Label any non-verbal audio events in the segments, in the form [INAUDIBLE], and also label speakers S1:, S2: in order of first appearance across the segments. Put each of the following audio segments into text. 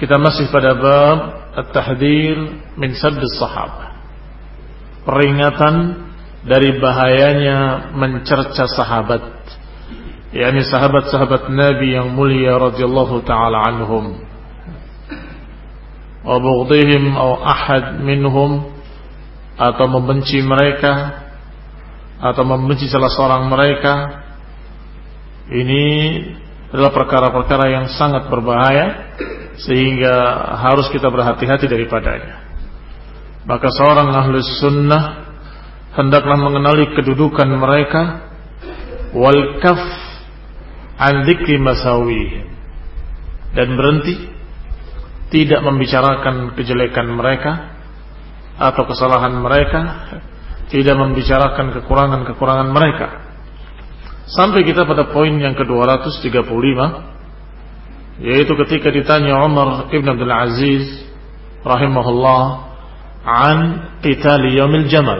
S1: Kita masih pada bab At-Tahdir min sabdis Sahabah Peringatan dari bahayanya mencerca sahabat yakni sahabat-sahabat Nabi yang mulia radhiyallahu taala anhum wa bughdihim aw ahad minhum atau membenci mereka atau membenci salah seorang mereka ini adalah perkara-perkara yang sangat berbahaya sehingga harus kita berhati-hati daripadanya. Maka seorang ahli sunnah hendaklah mengenali kedudukan mereka wal kaf an dzikri dan berhenti tidak membicarakan kejelekan mereka atau kesalahan mereka, tidak membicarakan kekurangan-kekurangan mereka. Sampai kita pada poin yang ke-235 yaitu ketika ditanya Umar Ibn Abdul Aziz rahimahullah an qital yaumil jamal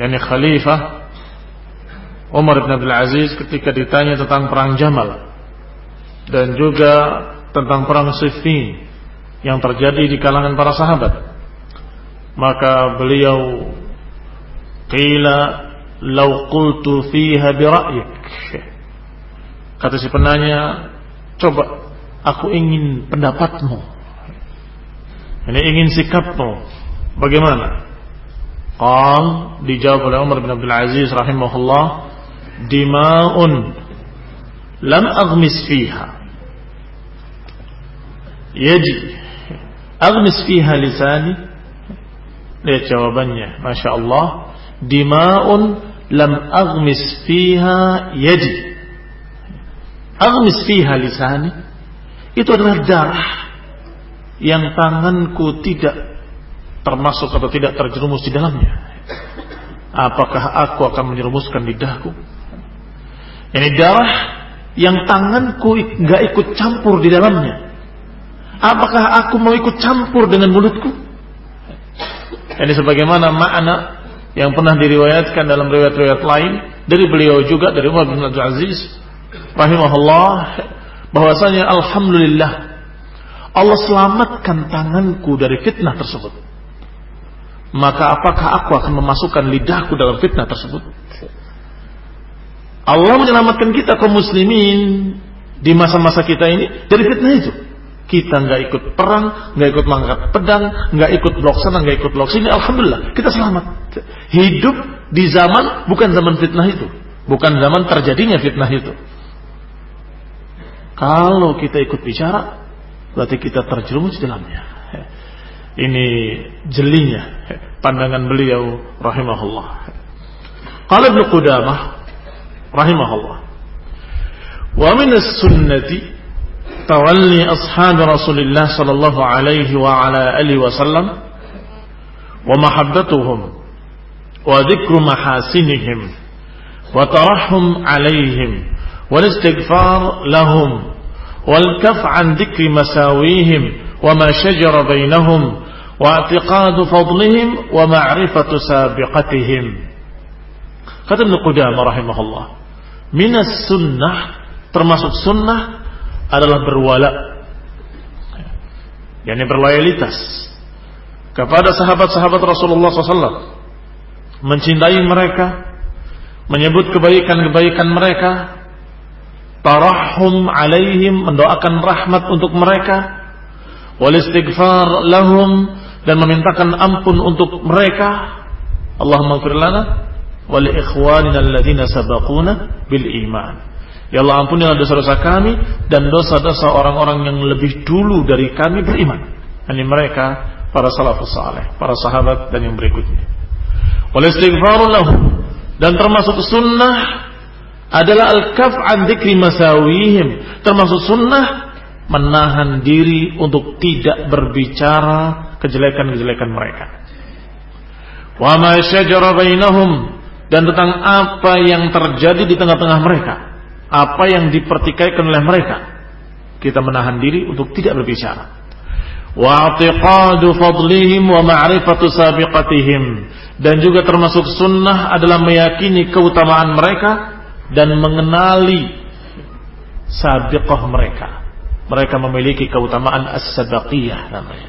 S1: yani khalifah Umar Ibn Abdul Aziz ketika ditanya tentang perang Jamal dan juga tentang perang Siffin yang terjadi di kalangan para sahabat maka beliau qila Lau qultu fiha bira'yik. Kata si penanya, coba aku ingin pendapatmu. Ini ingin sikapmu. Bagaimana? Qal dijawab oleh Umar bin Abdul Aziz rahimahullah, dima'un lam agmis fiha. Yaji agmis fiha lisani. Lihat jawabannya, Masya Allah dima'un lam aghmis fiha yadi. Aghmis fiha lisani. Itu adalah darah yang tanganku tidak termasuk atau tidak terjerumus di dalamnya. Apakah aku akan menjerumuskan lidahku? Ini darah yang tanganku nggak ikut campur di dalamnya. Apakah aku mau ikut campur dengan mulutku? Ini sebagaimana makna yang pernah diriwayatkan dalam riwayat-riwayat lain dari beliau juga dari Umar bin Abdul Aziz rahimahullah bahwasanya alhamdulillah Allah selamatkan tanganku dari fitnah tersebut. Maka apakah aku akan memasukkan lidahku dalam fitnah tersebut? Allah menyelamatkan kita kaum muslimin di masa-masa kita ini dari fitnah itu. Kita nggak ikut perang, nggak ikut mangkat pedang, nggak ikut blok sana, nggak ikut blok sini. Alhamdulillah, kita selamat. Hidup di zaman bukan zaman fitnah itu, bukan zaman terjadinya fitnah itu. Kalau kita ikut bicara, berarti kita terjerumus dalamnya. Ini jelinya pandangan beliau rahimahullah. Kalau Ibnu Qudamah rahimahullah. Wa min sunnati تولي أصحاب رسول الله صلى الله عليه وعلى آله وسلم ومحبتهم وذكر محاسنهم وترحم عليهم والاستغفار لهم والكف عن ذكر مساويهم وما شجر بينهم واعتقاد فضلهم ومعرفة سابقتهم kata Ibn رحمه الله من السنة termasuk sunnah adalah berwala. yakni berloyalitas kepada sahabat-sahabat Rasulullah SAW. Mencintai mereka, menyebut kebaikan-kebaikan mereka, tarahum alaihim, mendoakan rahmat untuk mereka, wal istighfar lahum, dan memintakan ampun untuk mereka. Allahumma firlana, wal ikhwanina alladhina sabakuna bil iman. Ya Allah ampunilah dosa-dosa kami dan dosa-dosa orang-orang yang lebih dulu dari kami beriman. Ini mereka para salafus saleh, para sahabat dan yang berikutnya. Oleh istighfarul dan termasuk sunnah adalah al-kaf an dzikri masawihim. Termasuk sunnah menahan diri untuk tidak berbicara kejelekan-kejelekan mereka. Wa ma syajara bainahum dan tentang apa yang terjadi di tengah-tengah mereka apa yang dipertikaikan oleh mereka. Kita menahan diri untuk tidak berbicara. Wa atiqadu fadlihim wa ma'rifatu sabiqatihim. Dan juga termasuk sunnah adalah meyakini keutamaan mereka dan mengenali sabiqah mereka. Mereka memiliki keutamaan as-sabaqiyah namanya.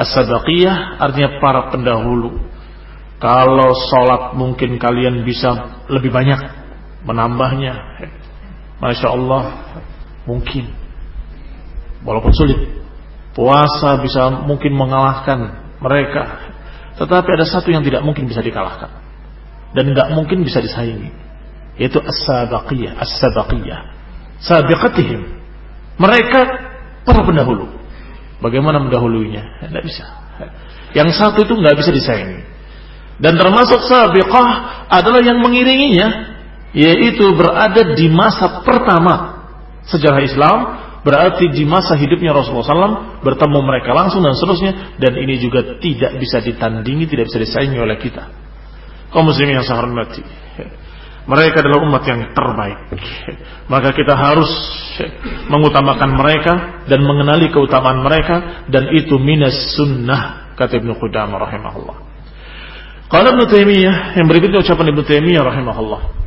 S1: As-sabaqiyah artinya para pendahulu. Kalau sholat mungkin kalian bisa lebih banyak menambahnya. Masya Allah mungkin walaupun sulit puasa bisa mungkin mengalahkan mereka tetapi ada satu yang tidak mungkin bisa dikalahkan dan nggak mungkin bisa disaingi yaitu as-sabaqiyah as-sabaqiyah sabiqatihim mereka para pendahulu bagaimana mendahulunya tidak bisa yang satu itu nggak bisa disaingi dan termasuk sabiqah adalah yang mengiringinya yaitu berada di masa pertama sejarah Islam berarti di masa hidupnya Rasulullah SAW bertemu mereka langsung dan seterusnya dan ini juga tidak bisa ditandingi tidak bisa disaingi oleh kita kaum muslimin yang saya hormati mereka adalah umat yang terbaik maka kita harus mengutamakan mereka dan mengenali keutamaan mereka dan itu minas sunnah kata Ibnu Qudamah rahimahullah Kalau Ibnu Taimiyah yang berikutnya ucapan Ibnu Taimiyah rahimahullah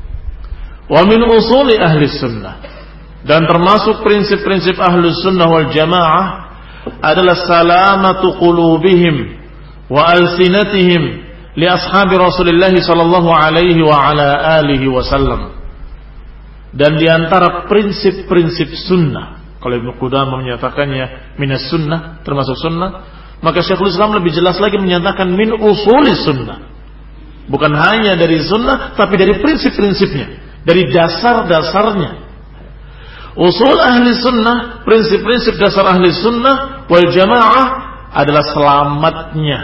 S1: wa min usuli ahli sunnah dan termasuk prinsip-prinsip ahli sunnah wal jamaah adalah salamatu qulubihim wa alsinatihim li ashabi Rasulullah sallallahu alaihi wa ala alihi wasallam. Dan diantara prinsip-prinsip sunnah, kalau Ibnu Qudamah menyatakannya minas sunnah, termasuk sunnah, maka Syekhul Islam lebih jelas lagi menyatakan min usuli sunnah. Bukan hanya dari sunnah, tapi dari prinsip-prinsipnya dari dasar-dasarnya. Usul ahli sunnah, prinsip-prinsip dasar ahli sunnah wal jamaah adalah selamatnya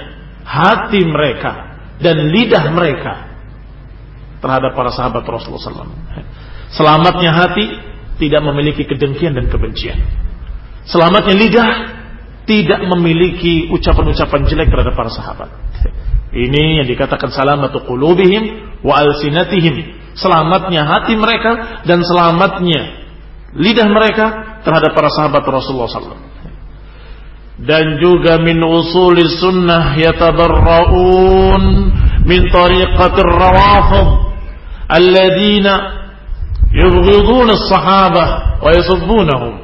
S1: hati mereka dan lidah mereka terhadap para sahabat Rasulullah SAW. Selamatnya hati tidak memiliki kedengkian dan kebencian. Selamatnya lidah tidak memiliki ucapan-ucapan jelek terhadap para sahabat. Ini yang dikatakan salamatu qulubihim wa alsinatihim selamatnya hati mereka dan selamatnya lidah mereka terhadap para sahabat Rasulullah SAW. Dan juga min usul sunnah yatabarraun min tariqatir rawafid alladina yubghidun as-sahabah wa yasubbunahum.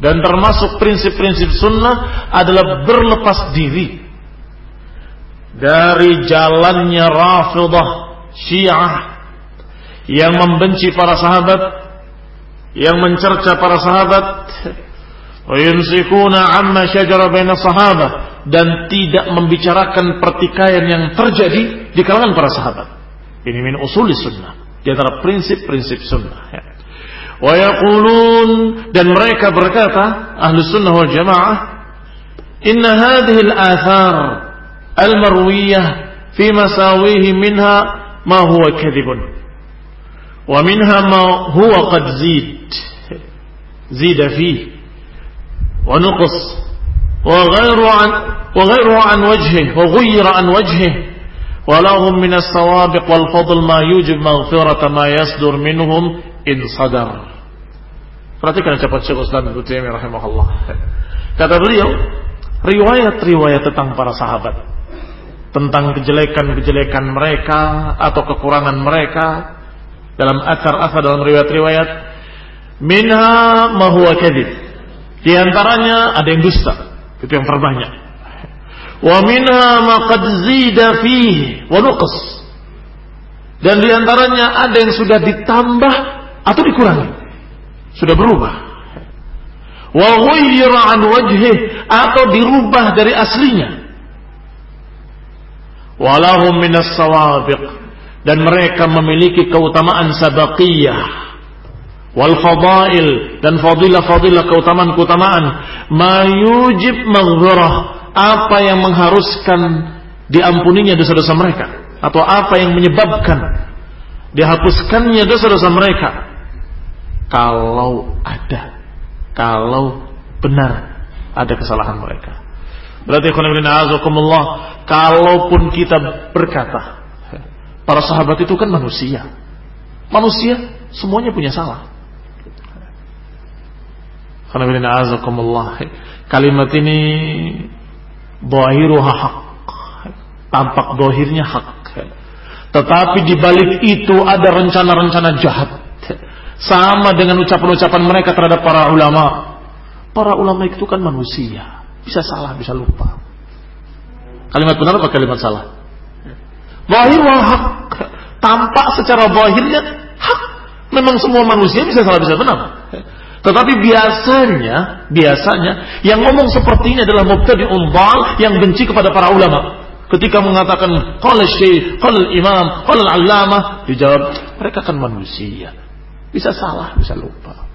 S1: Dan termasuk prinsip-prinsip sunnah adalah berlepas diri dari jalannya rafidah syiah yang membenci para sahabat, yang mencerca para sahabat, وَيُنْسِكُونَ عَمَّا شَجَرَ بَيْنَ sahabat dan tidak membicarakan pertikaian yang terjadi di kalangan para sahabat. Ini min usul sunnah. Di antara prinsip-prinsip sunnah. Ya. وَيَقُولُونَ dan mereka berkata, ahli sunnah wal jamaah, inna al athar al-marwiyah fi masawihi minha ma huwa kadhibun wa minha ma huwa qad zid zida fi wa nuqas wa ghairu an wa ghairu an wajhihi wa ghayyira an wajhihi ولهم من السوابق والفضل ما يوجب مغفرة ما يصدر منهم إن صدر Perhatikan ucapan Syekh Islam Ibnu Taimiyah rahimahullah. Kata beliau, riwayat-riwayat tentang para sahabat, tentang kejelekan-kejelekan mereka atau kekurangan mereka dalam athar acara dalam riwayat-riwayat minha mahuwa kadib di antaranya ada yang dusta itu yang terbanyak wa minha ma qad zida fihi wa nuqas dan di antaranya ada yang sudah ditambah atau dikurangi sudah berubah wa ghayyira an wajhih atau dirubah dari aslinya walahum minas sawabiq dan mereka memiliki keutamaan sabaqiyah wal fadail dan fadilah-fadilah keutamaan-keutamaan mayujib maghfirah apa yang mengharuskan diampuninya dosa-dosa mereka atau apa yang menyebabkan dihapuskannya dosa-dosa mereka kalau ada kalau benar ada kesalahan mereka berarti kalaupun kita berkata Para sahabat itu kan manusia. Manusia semuanya punya salah. Kalimat ini Bohiruha hak Tampak dohirnya hak Tetapi dibalik itu Ada rencana-rencana jahat Sama dengan ucapan-ucapan mereka Terhadap para ulama Para ulama itu kan manusia Bisa salah, bisa lupa Kalimat benar apa kalimat salah? Zahir wa hak. Tampak secara zahirnya hak. Memang semua manusia bisa salah bisa benar. Tetapi biasanya, biasanya yang ngomong seperti ini adalah mubtadi umbal yang benci kepada para ulama. Ketika mengatakan qala syekh, qala imam, qala allamah, dijawab mereka kan manusia. Bisa salah, bisa lupa.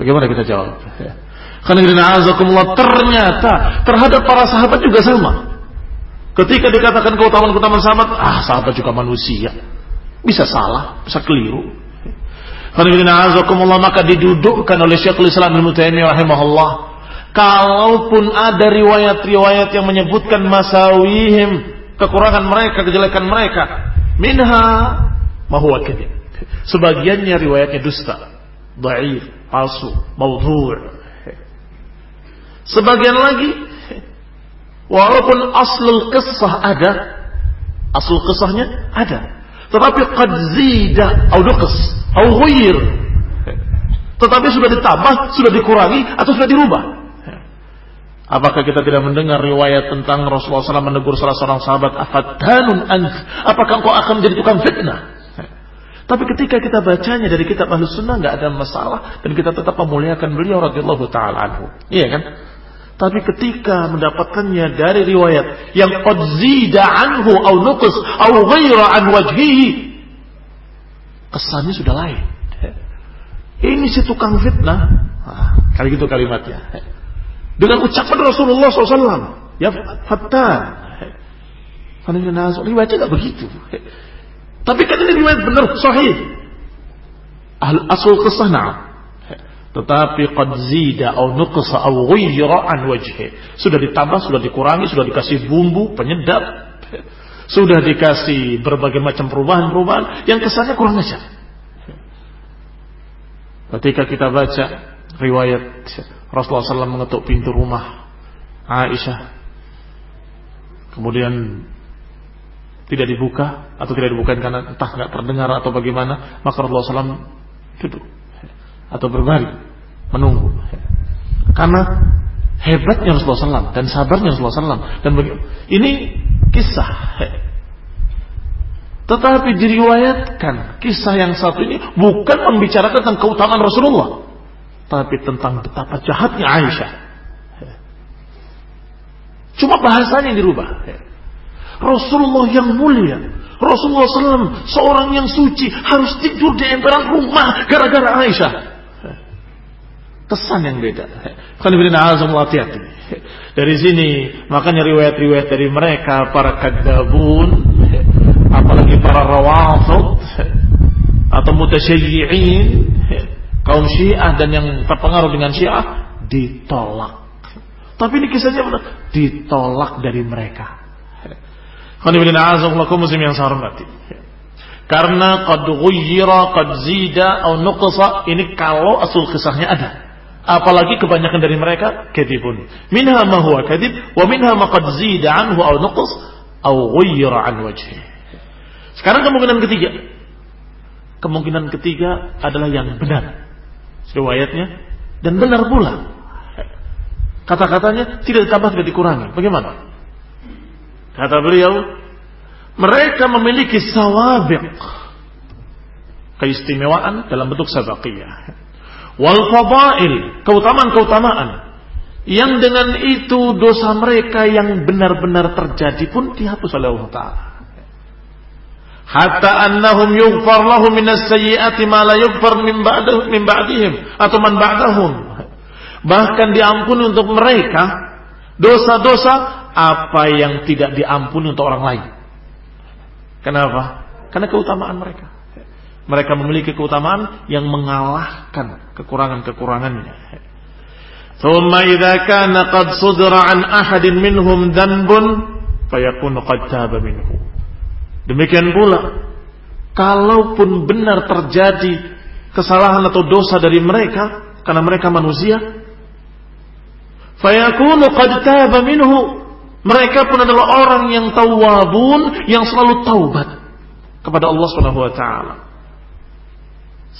S1: Bagaimana kita jawab? [LAUGHS] Karena ternyata terhadap para sahabat juga sama. Ketika dikatakan keutamaan-keutamaan sahabat, ah sahabat juga manusia. Bisa salah, bisa keliru. maka didudukkan oleh Syekhul Islam Ibnu Taimiyah rahimahullah. Kalaupun ada riwayat-riwayat yang menyebutkan masawihim, kekurangan mereka, kejelekan mereka, minha mahuwa Sebagiannya riwayatnya dusta, dhaif, palsu, maudhu'. Sebagian lagi Walaupun aslul kisah ada, aslul kisahnya ada. Tetapi qad zida au nuqas au ghuyir. Tetapi sudah ditambah, sudah dikurangi atau sudah dirubah. Apakah kita tidak mendengar riwayat tentang Rasulullah SAW menegur salah seorang sahabat afatanun anf? Apakah engkau akan menjadi tukang fitnah? Tapi ketika kita bacanya dari kitab Ahlus Sunnah nggak ada masalah dan kita tetap memuliakan beliau radhiyallahu taala anhu. Iya kan? Tapi ketika mendapatkannya dari riwayat yang qadzida anhu au nuqus au ghaira an wajhihi kesannya sudah lain. Ini si tukang fitnah. Nah, kali gitu kalimatnya. Dengan ucapan Rasulullah SAW. Ya hatta. Nah, riwayatnya tidak begitu. Tapi kan ini riwayat benar sahih. ahl asul kesana. Tetapi qad zida au nuqsa au ghayra an wajhi. Sudah ditambah, sudah dikurangi, sudah dikasih bumbu penyedap. Sudah dikasih berbagai macam perubahan-perubahan yang kesannya kurang ajar. Ketika kita baca riwayat Rasulullah SAW mengetuk pintu rumah Aisyah. Kemudian tidak dibuka atau tidak dibuka karena entah nggak terdengar atau bagaimana. Maka Rasulullah SAW duduk atau berbaring menunggu. Karena hebatnya Rasulullah SAW dan sabarnya Rasulullah SAW dan ini kisah. Tetapi diriwayatkan kisah yang satu ini bukan membicarakan tentang keutamaan Rasulullah, tapi tentang betapa jahatnya Aisyah. Cuma bahasanya yang dirubah. Rasulullah yang mulia, Rasulullah SAW seorang yang suci harus tidur di emperan rumah gara-gara Aisyah kesan yang beda. Kalau hati-hati. Dari sini makanya riwayat-riwayat dari mereka para kadabun apalagi para rawafid atau mutasyayyi'in kaum Syiah dan yang terpengaruh dengan Syiah ditolak. Tapi ini kisahnya benar ditolak dari mereka. muslim yang saya hormati. Karena qad ghayyira qad zida atau nuqsa ini kalau asal kisahnya ada. Apalagi kebanyakan dari mereka kadibun. Minha ma huwa kadib wa minha ma qad zida anhu aw aw ghayyara an wajhi. Sekarang kemungkinan ketiga. Kemungkinan ketiga adalah yang benar. Riwayatnya dan benar pula. Kata-katanya tidak ditambah tidak dikurangi. Bagaimana? Kata beliau, mereka memiliki sawabiq. Keistimewaan dalam bentuk sabaqiyah wal fadail, keutamaan-keutamaan yang dengan itu dosa mereka yang benar-benar terjadi pun dihapus oleh Allah taala. Hatta annahum yughfar lahum minas sayyiati ma la yughfar min ba'dahum min ba'dihim atau man ba'dahum. Bahkan diampuni untuk mereka dosa-dosa apa yang tidak diampuni untuk orang lain. Kenapa? Karena keutamaan mereka. Mereka memiliki keutamaan yang mengalahkan kekurangan-kekurangannya. ثم إذا كان قد صدر عن أحد منهم ذنب فيكون قد تاب منه demikian pula kalaupun benar terjadi kesalahan atau dosa dari mereka karena mereka manusia fayakunu qad taba minhu mereka pun adalah orang yang tawabun yang selalu taubat kepada Allah Subhanahu wa taala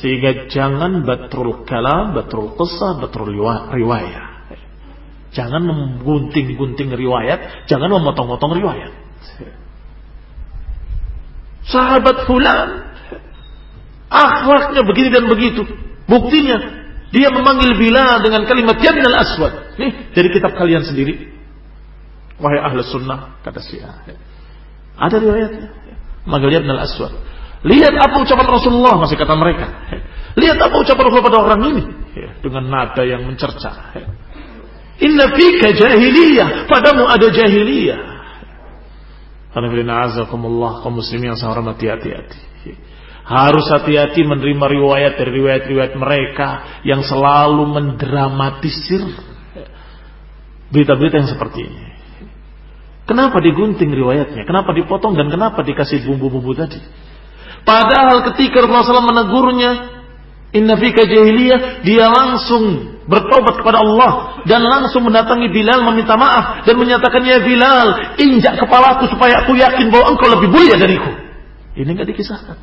S1: sehingga jangan batrul kalam, batrul kisah, batrul riwayat. Jangan menggunting-gunting riwayat, jangan memotong-motong riwayat. Sahabat fulan, akhlaknya begini dan begitu. Buktinya, dia memanggil bila dengan kalimat Jannal ya Aswad. Nih, dari kitab kalian sendiri. Wahai ahli sunnah, kata si Ada riwayatnya. Manggil Jannal ya Aswad. Lihat apa ucapan Rasulullah masih kata mereka. Lihat apa ucapan Rasulullah pada orang ini dengan nada yang mencerca.
S2: Inna fika jahiliyah,
S1: padamu ada jahiliyah. Alhamdulillah azakumullah kaum muslimin yang saya hormati hati-hati. Harus hati-hati menerima riwayat dari riwayat-riwayat mereka yang selalu mendramatisir berita-berita yang seperti ini. Kenapa digunting riwayatnya? Kenapa dipotong dan kenapa dikasih bumbu-bumbu tadi? Padahal ketika Rasulullah menegurnya, Inna fika jahiliyah, dia langsung bertobat kepada Allah dan langsung mendatangi Bilal meminta maaf dan menyatakan ya Bilal injak kepalaku supaya aku yakin bahwa engkau lebih mulia dariku. Ini nggak dikisahkan.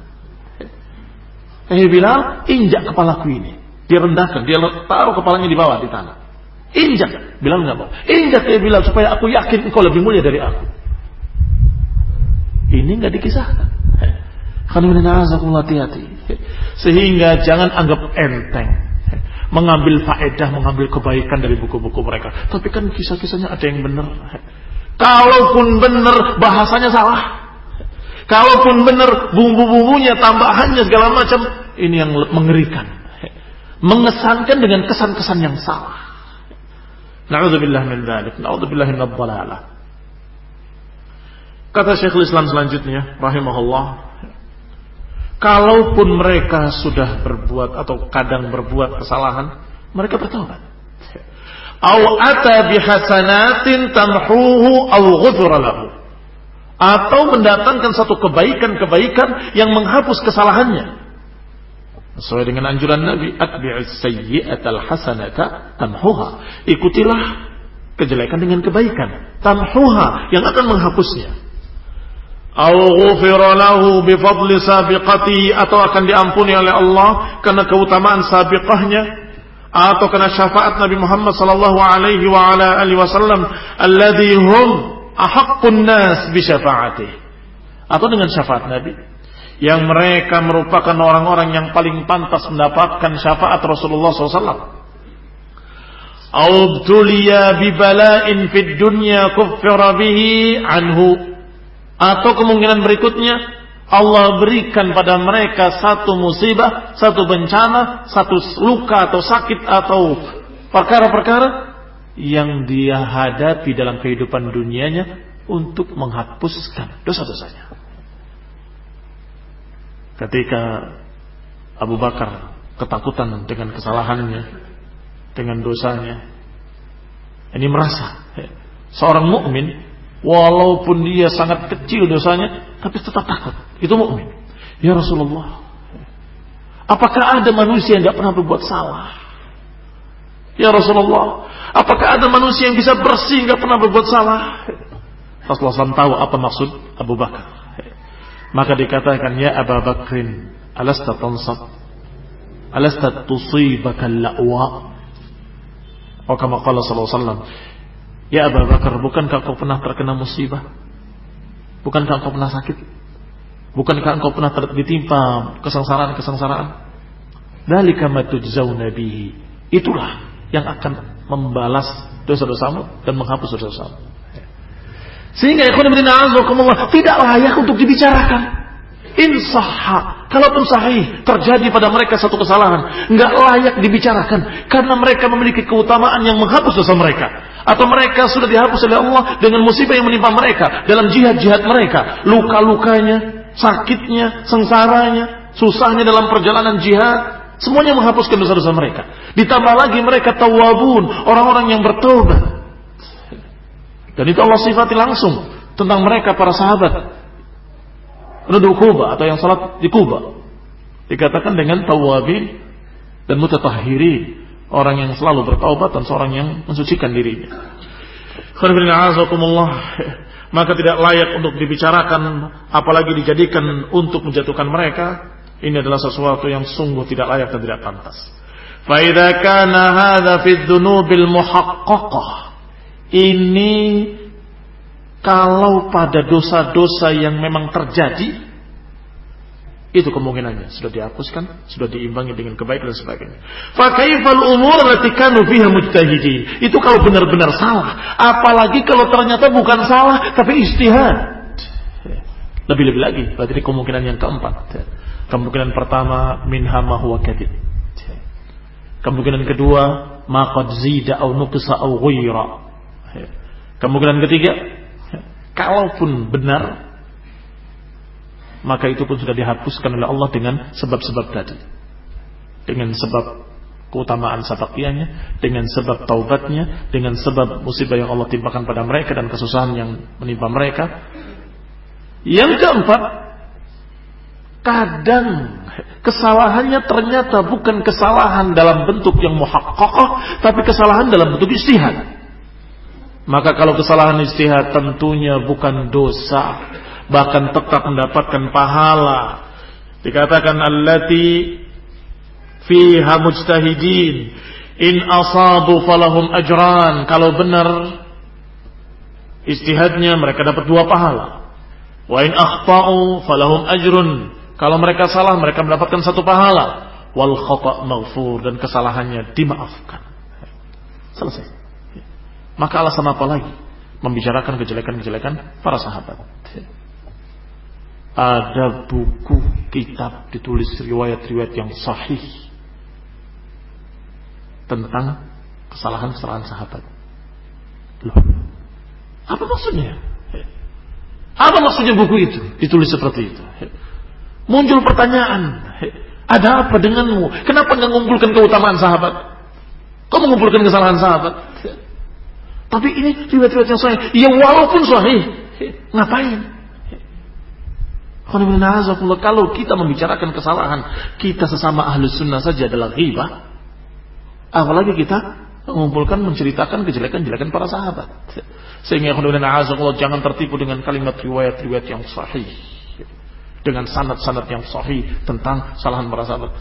S1: Eh Bilal injak kepalaku ini. Dia rendahkan, dia taruh kepalanya di bawah di tanah. Injak, Bilal nggak mau. Injak ya Bilal supaya aku yakin engkau lebih mulia dari aku. Ini nggak dikisahkan hati-hati. Sehingga jangan anggap enteng mengambil faedah, mengambil kebaikan dari buku-buku mereka. Tapi kan kisah-kisahnya ada yang benar. Kalaupun benar, bahasanya salah. Kalaupun benar, bumbu-bumbunya, tambahannya segala macam, ini yang mengerikan. Mengesankan dengan kesan-kesan yang salah. Na'udzubillah min dzalik, na'udzubillah min Kata Syekhul Islam selanjutnya, rahimahullah, Kalaupun mereka sudah berbuat atau kadang berbuat kesalahan, mereka bertobat. Au ata bihasanatin tamhuhu au lahu. Atau mendatangkan satu kebaikan-kebaikan yang menghapus kesalahannya. Sesuai dengan anjuran Nabi, atbi'is sayyi'atal hasanata tamhuha. Ikutilah kejelekan dengan kebaikan. Tamhuha yang akan menghapusnya au ghufira lahu bifadli sabiqati atau akan diampuni oleh Allah karena keutamaan sabiqahnya atau karena syafaat Nabi Muhammad sallallahu alaihi wa ala alihi wasallam alladhi hum ahaqqun nas bi syafaatihi atau dengan syafaat Nabi yang mereka merupakan orang-orang yang paling pantas mendapatkan syafaat Rasulullah SAW. Aubtuliya bibala'in fit dunya kuffira bihi anhu atau kemungkinan berikutnya Allah berikan pada mereka satu musibah, satu bencana, satu luka atau sakit atau perkara-perkara yang dia hadapi dalam kehidupan dunianya untuk menghapuskan dosa-dosanya. Ketika Abu Bakar ketakutan dengan kesalahannya, dengan dosanya, ini merasa ya, seorang mukmin Walaupun dia sangat kecil dosanya, tapi tetap takut. Itu mukmin. Ya Rasulullah, apakah ada manusia yang tidak pernah berbuat salah? Ya Rasulullah, apakah ada manusia yang bisa bersih tidak pernah berbuat salah? Rasulullah SAW tahu apa maksud Abu Bakar. Maka dikatakan, Ya Abu Bakrin, alasta tansab, alasta tusibaka la'wa. Wa kama qala sallallahu alaihi wasallam, Ya Abu Bakar, bukankah kau pernah terkena musibah? Bukankah kau pernah sakit? Bukankah kau pernah ditimpa kesengsaraan-kesengsaraan? Dalika matujzauna Nabi, Itulah yang akan membalas dosa-dosamu dan menghapus dosa-dosamu. Sehingga ikhwan ibn azakumullah tidak layak untuk dibicarakan. Insya kalau kalaupun sahih terjadi pada mereka satu kesalahan, nggak layak dibicarakan karena mereka memiliki keutamaan yang menghapus dosa mereka atau mereka sudah dihapus oleh Allah dengan musibah yang menimpa mereka dalam jihad-jihad mereka, luka-lukanya, sakitnya, sengsaranya, susahnya dalam perjalanan jihad, semuanya menghapuskan dosa-dosa mereka. Ditambah lagi mereka tawabun, orang-orang yang bertobat. Dan itu Allah sifati langsung tentang mereka para sahabat. Redu Kuba atau yang salat di Kuba. Dikatakan dengan tawabin dan mutatahhirin orang yang selalu bertaubat dan seorang yang mensucikan dirinya. Maka tidak layak untuk dibicarakan apalagi dijadikan untuk menjatuhkan mereka. Ini adalah sesuatu yang sungguh tidak layak dan tidak pantas. Ini kalau pada dosa-dosa yang memang terjadi itu kemungkinannya sudah dihapuskan, sudah diimbangi dengan kebaikan dan sebagainya. Fakaifal umur latikanu fiha mujtahidin. Itu kalau benar-benar salah, apalagi kalau ternyata bukan salah tapi istihad. Lebih-lebih lagi, berarti kemungkinan yang keempat. Kemungkinan pertama minha ma huwa kadib. Kemungkinan kedua ma qad zida au nuqsa au ghaira. Kemungkinan ketiga kalaupun benar maka itu pun sudah dihapuskan oleh Allah dengan sebab-sebab tadi. Dengan sebab keutamaan sabakianya, dengan sebab taubatnya, dengan sebab musibah yang Allah timpakan pada mereka dan kesusahan yang menimpa mereka. Yang keempat, kadang kesalahannya ternyata bukan kesalahan dalam bentuk yang muhakkakah, tapi kesalahan dalam bentuk istihad. Maka kalau kesalahan istihad tentunya bukan dosa, bahkan tetap mendapatkan pahala. Dikatakan allati fiha mujtahidin in asabu falahum ajran. Kalau benar istihadnya mereka dapat dua pahala. Wa in akhtau falahum ajrun. Kalau mereka salah mereka mendapatkan satu pahala. Wal khata' maghfur dan kesalahannya dimaafkan. Selesai. Maka alasan apa lagi membicarakan kejelekan-kejelekan para sahabat? ada buku kitab ditulis riwayat-riwayat yang sahih tentang kesalahan-kesalahan sahabat. Loh, apa maksudnya? Apa maksudnya buku itu? Ditulis seperti itu. Muncul pertanyaan. Ada apa denganmu? Kenapa nggak mengumpulkan keutamaan sahabat? Kau mengumpulkan kesalahan sahabat? Tapi ini riwayat-riwayat yang sahih. Ya walaupun sahih, ngapain? Kalau kita membicarakan kesalahan kita sesama ahlus sunnah saja adalah ghibah. Apalagi kita mengumpulkan menceritakan kejelekan-jelekan para sahabat. Sehingga Allah, jangan tertipu dengan kalimat riwayat-riwayat yang sahih. Dengan sanat-sanat yang sahih tentang kesalahan para sahabat.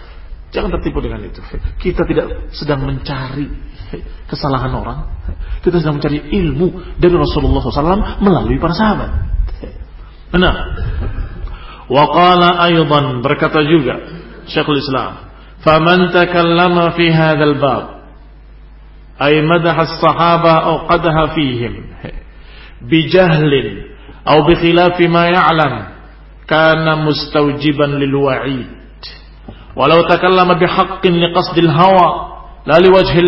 S1: Jangan tertipu dengan itu. Kita tidak sedang mencari kesalahan orang. Kita sedang mencari ilmu dari Rasulullah SAW melalui para sahabat. Benar. Waqala aydan berkata juga Syekhul Islam, "Faman takallama fi hadzal bab ay madaha as-sahaba aw qadaha fihim bi jahlin aw bi khilafi ma ya'lam kana mustawjiban lil wa'id." Walau takallama bi haqqin li qasdil hawa la li wajhi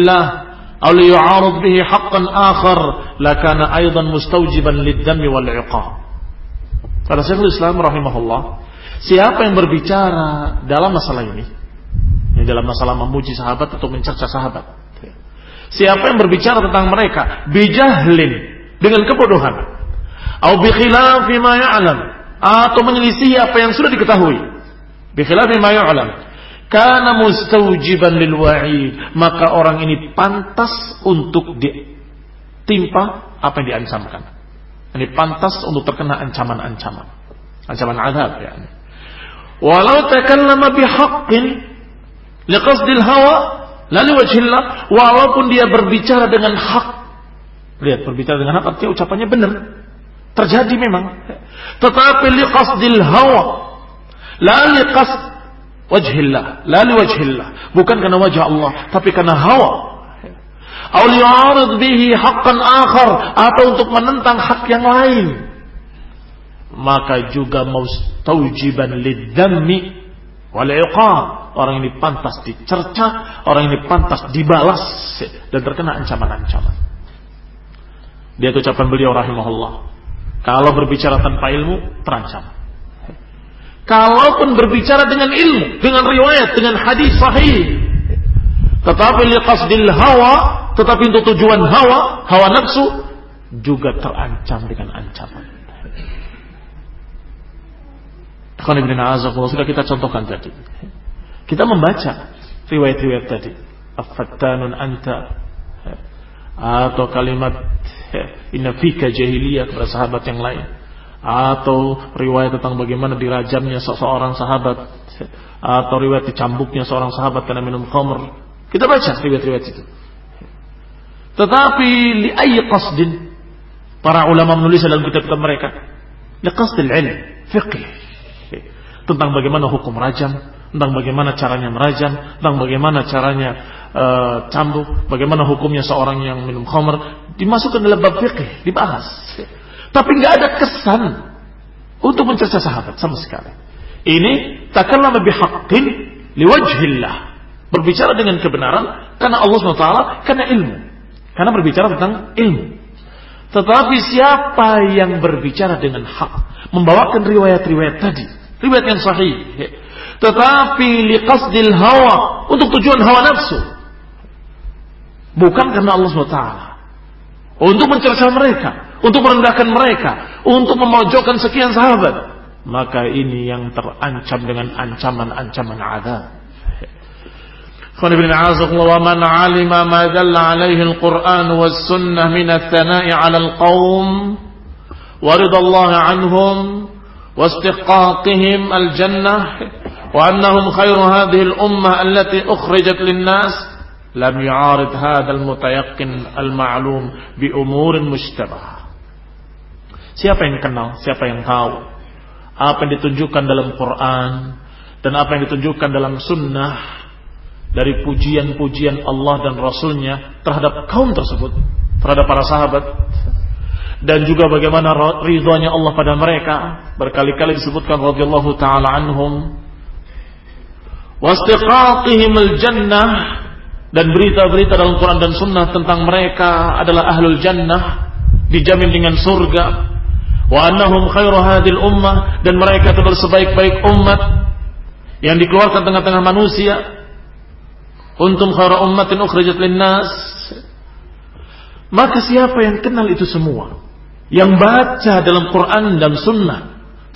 S1: Allah li yu'arid bihi haqqan akhar lakana aydan mustawjiban lil dami wal 'iqab. Kata Syekhul Islam rahimahullah, siapa yang berbicara dalam masalah ini? Ini dalam masalah memuji sahabat atau mencerca sahabat. Siapa yang berbicara tentang mereka bijahlin dengan kebodohan atau bikhilafi ma ya'lam atau menyelisih apa yang sudah diketahui. Bikhilafi ma ya'lam. Karena mustaujiban lil wa'id, maka orang ini pantas untuk ditimpa apa yang diancamkan. Ini pantas untuk terkena ancaman-ancaman. Ancaman azab ya. Walau takallama bihaqqin liqasdil hawa lalu wajhillah walaupun dia berbicara dengan hak. Lihat berbicara dengan hak artinya ucapannya benar. Terjadi memang. Tetapi liqasdil hawa lalu qasd wajhillah, lalu wajhillah Bukan karena wajah Allah, tapi karena hawa, bihi haqqan atau untuk menentang hak yang lain. Maka juga maustaujiban lidzammi wal Orang ini pantas dicerca, orang ini pantas dibalas dan terkena ancaman-ancaman. Dia ucapan beliau rahimahullah. Kalau berbicara tanpa ilmu, terancam. Kalaupun berbicara dengan ilmu, dengan riwayat, dengan hadis sahih, tetapi liqasdil hawa, tetapi untuk tujuan hawa, hawa nafsu juga terancam dengan ancaman. Sudah kita contohkan tadi. Kita membaca riwayat-riwayat tadi. Afattanun anta
S2: atau kalimat
S1: inna fika jahiliyah kepada sahabat yang lain atau riwayat tentang bagaimana dirajamnya seseorang sahabat atau riwayat dicambuknya seorang sahabat karena minum khamr kita baca riwayat-riwayat itu. Tetapi li ayyi qasdin para ulama menulis dalam kitab-kitab mereka li qasdil ilm fiqih tentang bagaimana hukum rajam, tentang bagaimana caranya merajam, tentang bagaimana caranya uh, eh, cambuk, bagaimana hukumnya seorang yang minum khamr dimasukkan dalam bab fikih, dibahas. Tapi nggak ada kesan untuk mencerca sahabat sama sekali. Ini takkanlah lebih haqqin liwajhillah. Berbicara dengan kebenaran karena Allah SWT, karena ilmu. Karena berbicara tentang ilmu. Tetapi siapa yang berbicara dengan hak, membawakan riwayat-riwayat tadi, riwayat yang sahih, tetapi liqasdil hawa, untuk tujuan hawa nafsu. Bukan karena Allah SWT. Untuk mencerca mereka, untuk merendahkan mereka, untuk memojokkan sekian sahabat. Maka ini yang terancam dengan ancaman-ancaman ada. خلفنا عزق ومن علم ما دل عليه القرآن والسنة من الثناء على القوم ورضا الله عنهم واستحقاقهم الجنة وأنهم خير هذه الأمة التي أخرجت للناس لم يعارض هذا المتيقن المعلوم بأمور مشتبه Siapa yang kenal? Siapa yang tahu? Apa yang ditunjukkan dalam Quran dan apa yang ditunjukkan dalam Sunnah dari pujian-pujian Allah dan Rasulnya terhadap kaum tersebut, terhadap para sahabat, dan juga bagaimana ridhonya Allah pada mereka berkali-kali disebutkan radhiyallahu taala anhum
S2: wastiqaqihim
S1: jannah dan berita-berita dalam Quran dan Sunnah tentang mereka adalah ahlul jannah dijamin dengan surga wa annahum khairu hadil ummah dan mereka adalah sebaik-baik umat yang dikeluarkan tengah-tengah manusia Untum khara ummatin ukhrijat linnas. Maka siapa yang kenal itu semua? Yang baca dalam Quran dan sunnah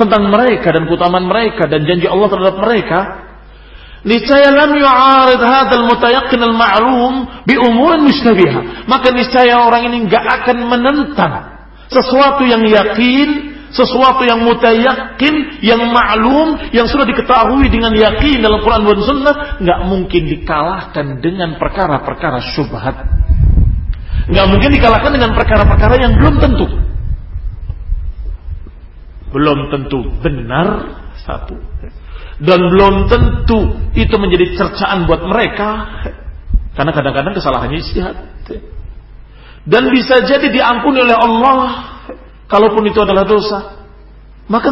S1: tentang mereka dan keutamaan mereka dan janji Allah terhadap mereka, niscaya lam yu'arid hadzal mutayaqqin al-ma'lum bi umurin mushtabiha. Maka niscaya orang ini enggak akan menentang sesuatu yang yakin sesuatu yang mutayakin, yang maklum, yang sudah diketahui dengan yakin dalam Quran dan Sunnah, nggak mungkin dikalahkan dengan perkara-perkara syubhat. Nggak mungkin dikalahkan dengan perkara-perkara yang belum tentu. Belum tentu benar satu, dan belum tentu itu menjadi cercaan buat mereka, karena kadang-kadang kesalahannya istihad. Dan bisa jadi diampuni oleh Allah kalaupun itu adalah dosa, maka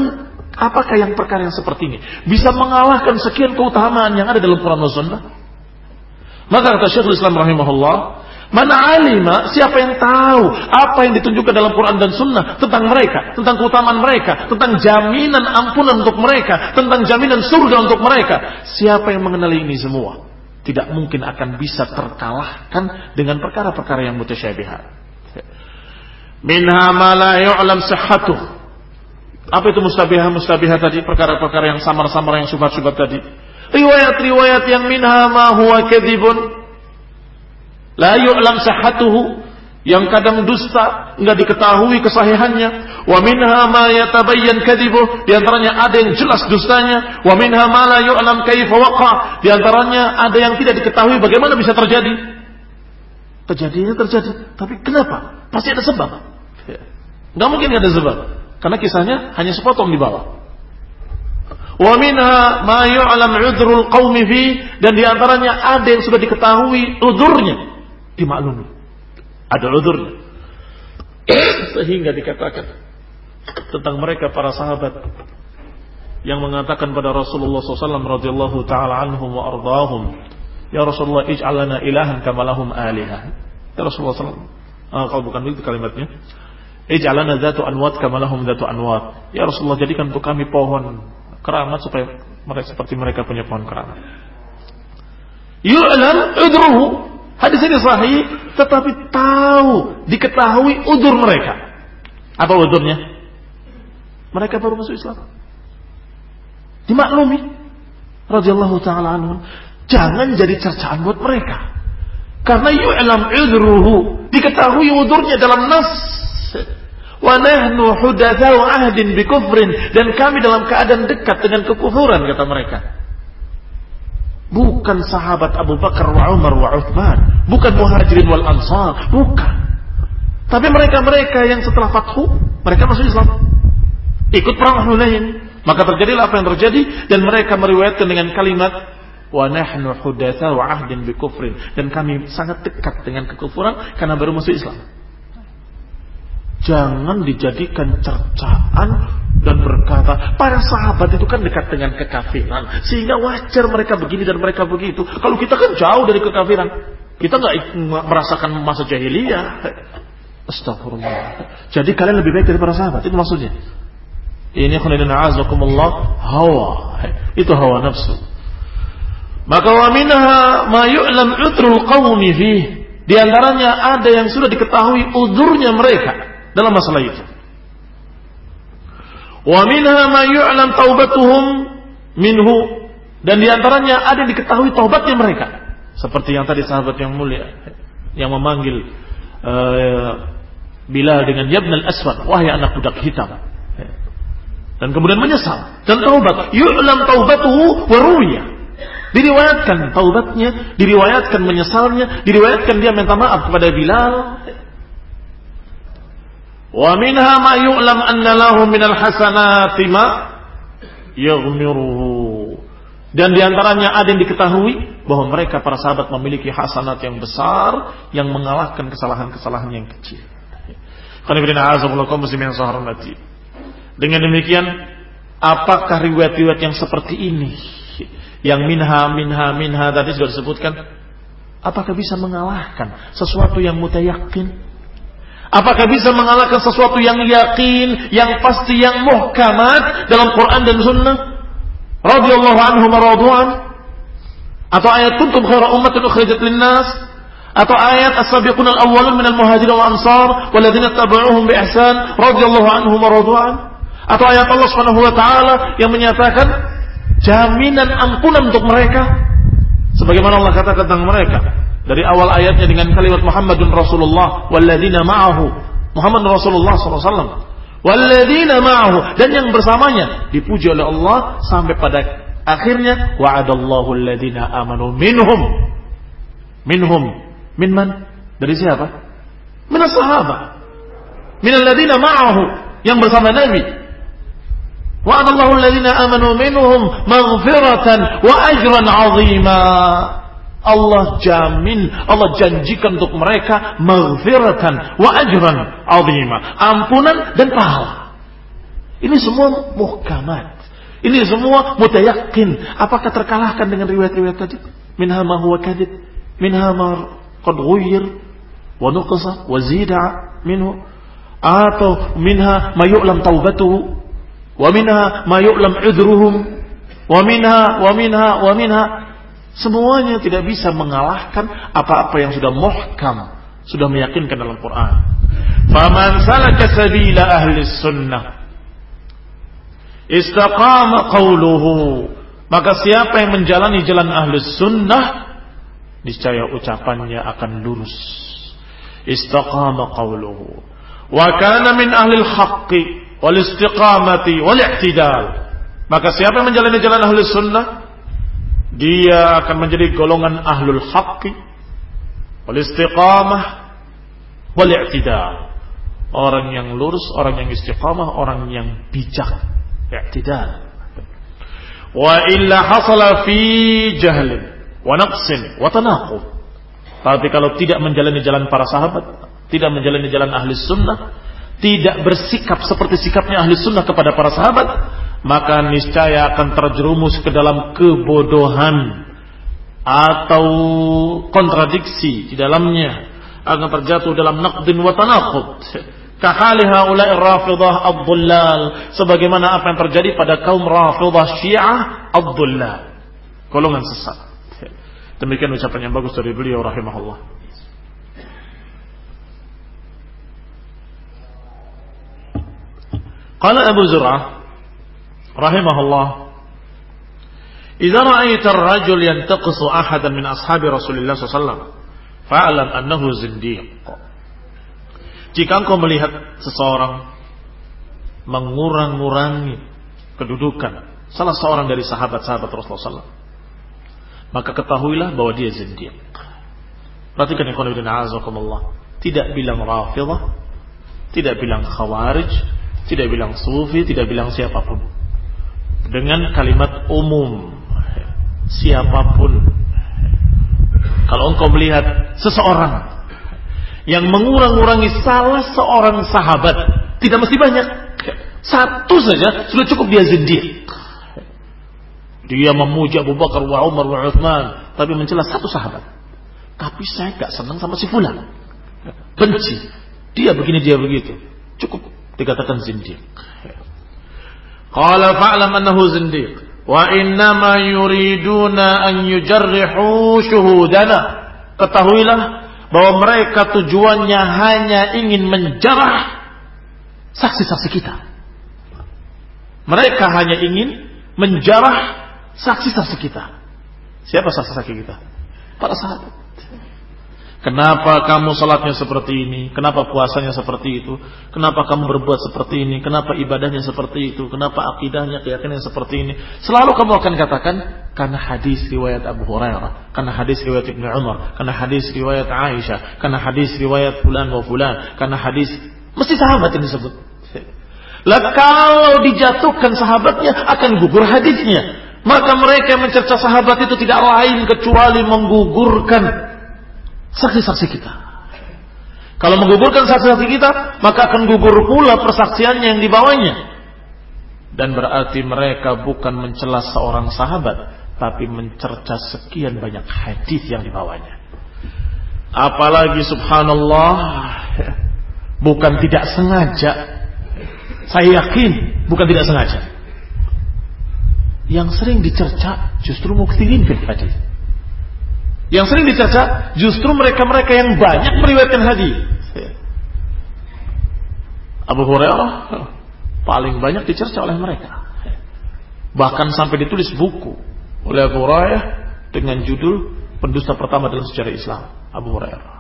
S1: apakah yang perkara yang seperti ini bisa mengalahkan sekian keutamaan yang ada dalam Quran dan Sunnah? Maka kata Syekhul Islam rahimahullah, mana alima siapa yang tahu apa yang ditunjukkan dalam Quran dan Sunnah tentang mereka, tentang keutamaan mereka, tentang jaminan ampunan untuk mereka, tentang jaminan surga untuk mereka. Siapa yang mengenali ini semua? Tidak mungkin akan bisa terkalahkan dengan perkara-perkara yang mutasyabihat. Minha ma la yu'lam Apa itu mustabihah-mustabihah tadi? Perkara-perkara yang samar-samar yang subhat-subhat tadi. Riwayat-riwayat yang minha ma huwa kadhibun. La yu'lam sihhatuhu yang kadang dusta enggak diketahui kesahihannya wa minha ma yatabayyan kadhibuh di antaranya ada yang jelas dustanya wa minha ma la yu'lam kaifa waqa di antaranya ada yang tidak diketahui bagaimana bisa terjadi Kejadiannya terjadi, tapi kenapa? Pasti ada sebab. Ya. Gak mungkin ada sebab, karena kisahnya hanya sepotong di bawah. Wa minha ma yu'lam udrul qaumi fi dan di antaranya ada yang sudah diketahui udurnya dimaklumi. Ada udurnya. [COUGHS] Sehingga dikatakan tentang mereka para sahabat yang mengatakan pada Rasulullah SAW radhiyallahu taala anhum wa Ya Rasulullah ij'alana ilahan kama lahum aliha. Ya Rasulullah sallallahu ah, bukan begitu kalimatnya. Ij'alana dzatu anwat kama lahum dzatu anwat. Ya Rasulullah jadikan untuk kami pohon keramat supaya mereka seperti mereka punya pohon keramat. Yu'lam udruhu. Hadis ini sahih tetapi tahu, diketahui udur mereka. Apa udurnya? Mereka baru masuk Islam. Dimaklumi radhiyallahu taala anhu Jangan jadi cercaan buat mereka. Karena yu'lam udruhu. Diketahui udurnya dalam nas. Wa nahnu hudathau ahdin bikufrin. Dan kami dalam keadaan dekat dengan kekufuran, kata mereka. Bukan sahabat Abu Bakar wa Umar wa Uthman. Bukan muhajirin wal ansar. Bukan. Tapi mereka-mereka yang setelah fathu, mereka masuk Islam. Ikut perang Hunain. Maka terjadilah apa yang terjadi. Dan mereka meriwayatkan dengan kalimat, wa nahnu hudatsau ahdin bi dan kami sangat dekat dengan kekufuran karena baru masuk Islam. Jangan dijadikan cercaan dan berkata para sahabat itu kan dekat dengan kekafiran sehingga wajar mereka begini dan mereka begitu. Kalau kita kan jauh dari kekafiran, kita nggak merasakan masa jahiliyah. Astagfirullah. Jadi kalian lebih baik dari para sahabat itu maksudnya. Ini khonidun azakumullah hawa. Itu hawa nafsu. Maka wa minha ma yu'lam utrul qawmi fih. Di antaranya ada yang sudah diketahui udurnya mereka dalam masalah itu. Wa minha ma yu'lam taubatuhum minhu. Dan di antaranya ada yang diketahui taubatnya mereka. Seperti yang tadi sahabat yang mulia yang memanggil uh, Bilal dengan Yabnal Aswad, wahai anak budak hitam. Dan kemudian menyesal dan taubat. Yu'lam taubatuhu wa Diriwayatkan taubatnya, diriwayatkan menyesalnya, diriwayatkan dia minta maaf kepada Bilal. Wa minha ma yu'lam anna lahu minal hasanati ma yaghmiruhu. Dan diantaranya ada yang diketahui bahwa mereka para sahabat memiliki hasanat yang besar yang mengalahkan kesalahan-kesalahan yang kecil. Dengan demikian, apakah riwayat-riwayat yang seperti ini yang minha minha minha tadi sudah disebutkan apakah bisa mengalahkan sesuatu yang mutayakin Apakah bisa mengalahkan sesuatu yang yakin, yang pasti, yang muhkamat dalam Quran dan Sunnah? Radiyallahu anhu maradu'an. Atau ayat kuntum khaira ummatin ukhrijat linnas. Atau ayat as-sabiqun al-awwalun minal muhajirin wa ansar. Waladzina taba'uhum bi ihsan. Radiyallahu anhum maradu'an. Atau ayat Allah subhanahu wa ta'ala yang menyatakan jaminan ampunan untuk mereka sebagaimana Allah kata tentang mereka dari awal ayatnya dengan kalimat Muhammadun Rasulullah walladzina ma'ahu Muhammad Rasulullah SAW walladzina ma'ahu dan yang bersamanya dipuji oleh Allah sampai pada akhirnya wa'adallahu alladzina amanu minhum minhum min man dari siapa min sahabat min alladzina ma'ahu yang bersama Nabi وعد الله الذين آمنوا منهم مغفرة وأجرا عظيما Allah jamin, Allah janjikan untuk mereka maghfiratan wa ajran azima, ampunan dan pahala. Ini semua muhkamat. Ini semua mutayakin. Apakah terkalahkan dengan riwayat-riwayat tadi? Minha ma huwa kadib, minha ma qad ghuyir wa nuqsa wa zida minhu atau minha ma yu'lam taubatuhu Wa minha ma yu'lam udruhum. Wa minha, wa minha, wa minha. Semuanya tidak bisa mengalahkan apa-apa yang sudah muhkam, sudah meyakinkan dalam Quran. Faman salaka sabila ahli sunnah istaqama qawluhu Maka siapa yang menjalani jalan ahli sunnah niscaya ucapannya akan lurus. Istaqama qawluhu Wa kana min ahli al-haqqi wal istiqamati wal i'tidal. Maka siapa yang menjalani jalan ahli sunnah, dia akan menjadi golongan ahlul haqqi, wal istiqamah, wal i'tidal. Orang yang lurus, orang yang istiqamah, orang yang bijak, i'tidal. Wa illa hasala fi jahlin, wa naqsin, wa tanaqub. Tapi kalau tidak menjalani jalan para sahabat, tidak menjalani jalan ahli sunnah, tidak bersikap seperti sikapnya ahli sunnah kepada para sahabat, maka niscaya akan terjerumus ke dalam kebodohan atau kontradiksi di dalamnya akan terjatuh dalam naqdin wa tanaqud kahali haula'i rafidah ad sebagaimana apa yang terjadi pada kaum rafidah syiah ad golongan sesat demikian ucapan yang bagus dari beliau rahimahullah Qala Abu Zur'ah rahimahullah Idza ra'aita ar-rajul yantaqisu ahadan min ashabi Rasulillah sallallahu fa'lam annahu zindiq. Jika engkau melihat seseorang mengurang urangi kedudukan salah seorang dari sahabat-sahabat Rasulullah SAW, maka ketahuilah bahwa dia zindiq. Perhatikan ikhwan azakumullah. Tidak bilang rafidah, tidak bilang khawarij, tidak bilang sufi, tidak bilang siapapun. Dengan kalimat umum, siapapun. Kalau engkau melihat seseorang yang mengurang-urangi salah seorang sahabat, tidak mesti banyak. Satu saja sudah cukup dia zindir. Dia memuja Abu Bakar wa Umar wa Uthman, tapi mencela satu sahabat. Tapi saya gak senang sama si fulan. Benci. Dia begini, dia begitu. Cukup dikatakan zindiq. Qala fa'lam annahu zindiq wa innama yuriduna an yujarrihu shuhudana. Ketahuilah bahwa mereka tujuannya hanya ingin menjarah saksi-saksi kita. Mereka hanya ingin menjarah saksi-saksi kita. Siapa saksi-saksi kita? Para sahabat. Kenapa kamu salatnya seperti ini? Kenapa puasanya seperti itu? Kenapa kamu berbuat seperti ini? Kenapa ibadahnya seperti itu? Kenapa akidahnya, keyakinan seperti ini? Selalu kamu akan katakan karena hadis riwayat Abu Hurairah, karena hadis riwayat Ibnu Umar, karena hadis riwayat Aisyah, karena hadis riwayat fulan wa fulan, karena hadis mesti sahabat yang disebut. Lah kalau dijatuhkan sahabatnya akan gugur hadisnya. Maka mereka mencerca sahabat itu tidak lain kecuali menggugurkan saksi-saksi kita. Kalau menggugurkan saksi-saksi kita, maka akan gugur pula persaksiannya yang dibawanya. Dan berarti mereka bukan mencela seorang sahabat, tapi mencerca sekian banyak hadis yang dibawanya. Apalagi subhanallah, bukan tidak sengaja. Saya yakin bukan tidak sengaja. Yang sering dicerca justru muktiin bin hadis. Yang sering dicaca justru mereka-mereka yang banyak meriwayatkan hadis. Abu Hurairah paling banyak dicerca oleh mereka. Bahkan sampai ditulis buku oleh Abu Hurairah dengan judul pendusta pertama dalam sejarah Islam, Abu Hurairah.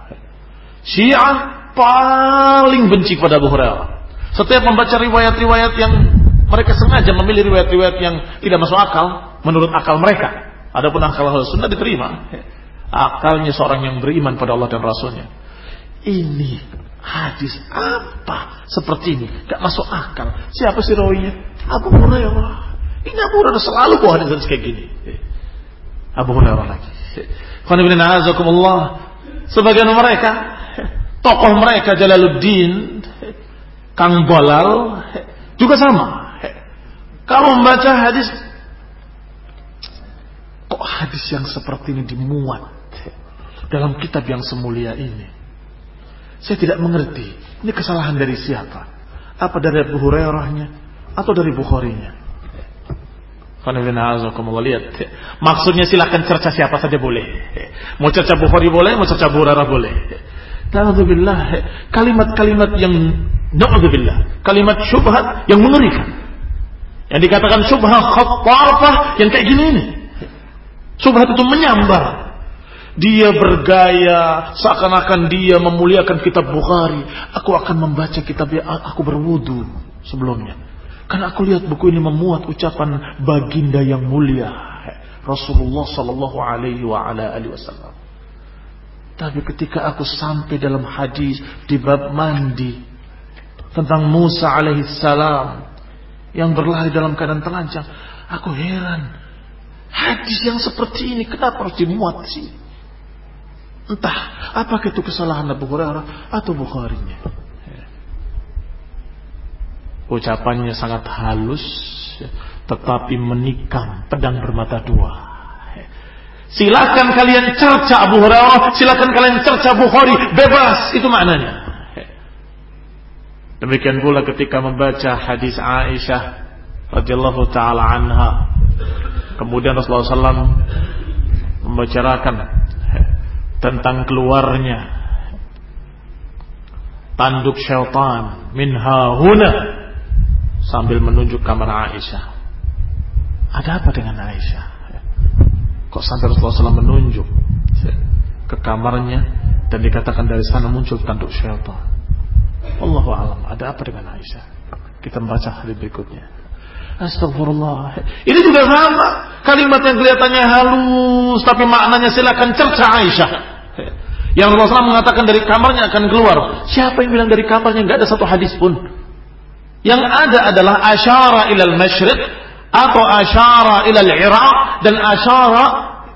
S1: Syiah paling benci pada Abu Hurairah. Setiap membaca riwayat-riwayat yang mereka sengaja memilih riwayat-riwayat yang tidak masuk akal menurut akal mereka. Adapun akal hal sunnah diterima akalnya seorang yang beriman pada Allah dan Rasulnya. Ini hadis apa seperti ini? Gak masuk akal. Siapa sih rawinya? Abu Hurairah. Ini Abu Hurairah selalu bawa hadis kayak gini. Abu Hurairah lagi. Sebagian mereka, tokoh mereka Jalaluddin, Kang Bolal, juga sama. Kalau membaca hadis kok hadis yang seperti ini dimuat dalam kitab yang semulia ini. Saya tidak mengerti, ini kesalahan dari siapa? Apa dari Abu Hurairahnya atau dari Bukharinya? lihat. Maksudnya silahkan cerca siapa saja boleh. Mau cerca Bukhari boleh, mau cerca Abu Hurairah boleh. Na'udzubillah, kalimat-kalimat yang na'udzubillah, kalimat syubhat yang mengerikan. Yang dikatakan syubhat khattarfah yang kayak gini ini. Subhat itu menyambar dia bergaya seakan-akan dia memuliakan kitab Bukhari. Aku akan membaca kitab aku berwudu sebelumnya. Karena aku lihat buku ini memuat ucapan baginda yang mulia Rasulullah Sallallahu Alaihi Wasallam. Tapi ketika aku sampai dalam hadis di bab mandi tentang Musa Salam yang berlari dalam keadaan telanjang, aku heran. Hadis yang seperti ini kenapa harus dimuat sih? Entah apa itu kesalahan Abu Hurairah atau Bukharinya. Ucapannya sangat halus, tetapi menikam pedang bermata dua. Silakan kalian cerca Abu Hurairah, silakan kalian cerca Bukhari, bebas itu maknanya. Demikian pula ketika membaca hadis Aisyah radhiyallahu taala anha. Kemudian Rasulullah SAW membicarakan tentang keluarnya tanduk syaitan minha huna sambil menunjuk kamar Aisyah. Ada apa dengan Aisyah? Kok sampai Rasulullah SAW menunjuk ke kamarnya dan dikatakan dari sana muncul tanduk syaitan. Allahu alam, ada apa dengan Aisyah? Kita membaca hadis berikutnya. Astagfirullah. Ini juga sama. Kalimat yang kelihatannya halus tapi maknanya silakan cerca Aisyah. Yang Rasulullah mengatakan dari kamarnya akan keluar. Siapa yang bilang dari kamarnya? Gak ada satu hadis pun. Yang ada adalah asyara ilal masyrid atau asyara ilal iraq dan asyara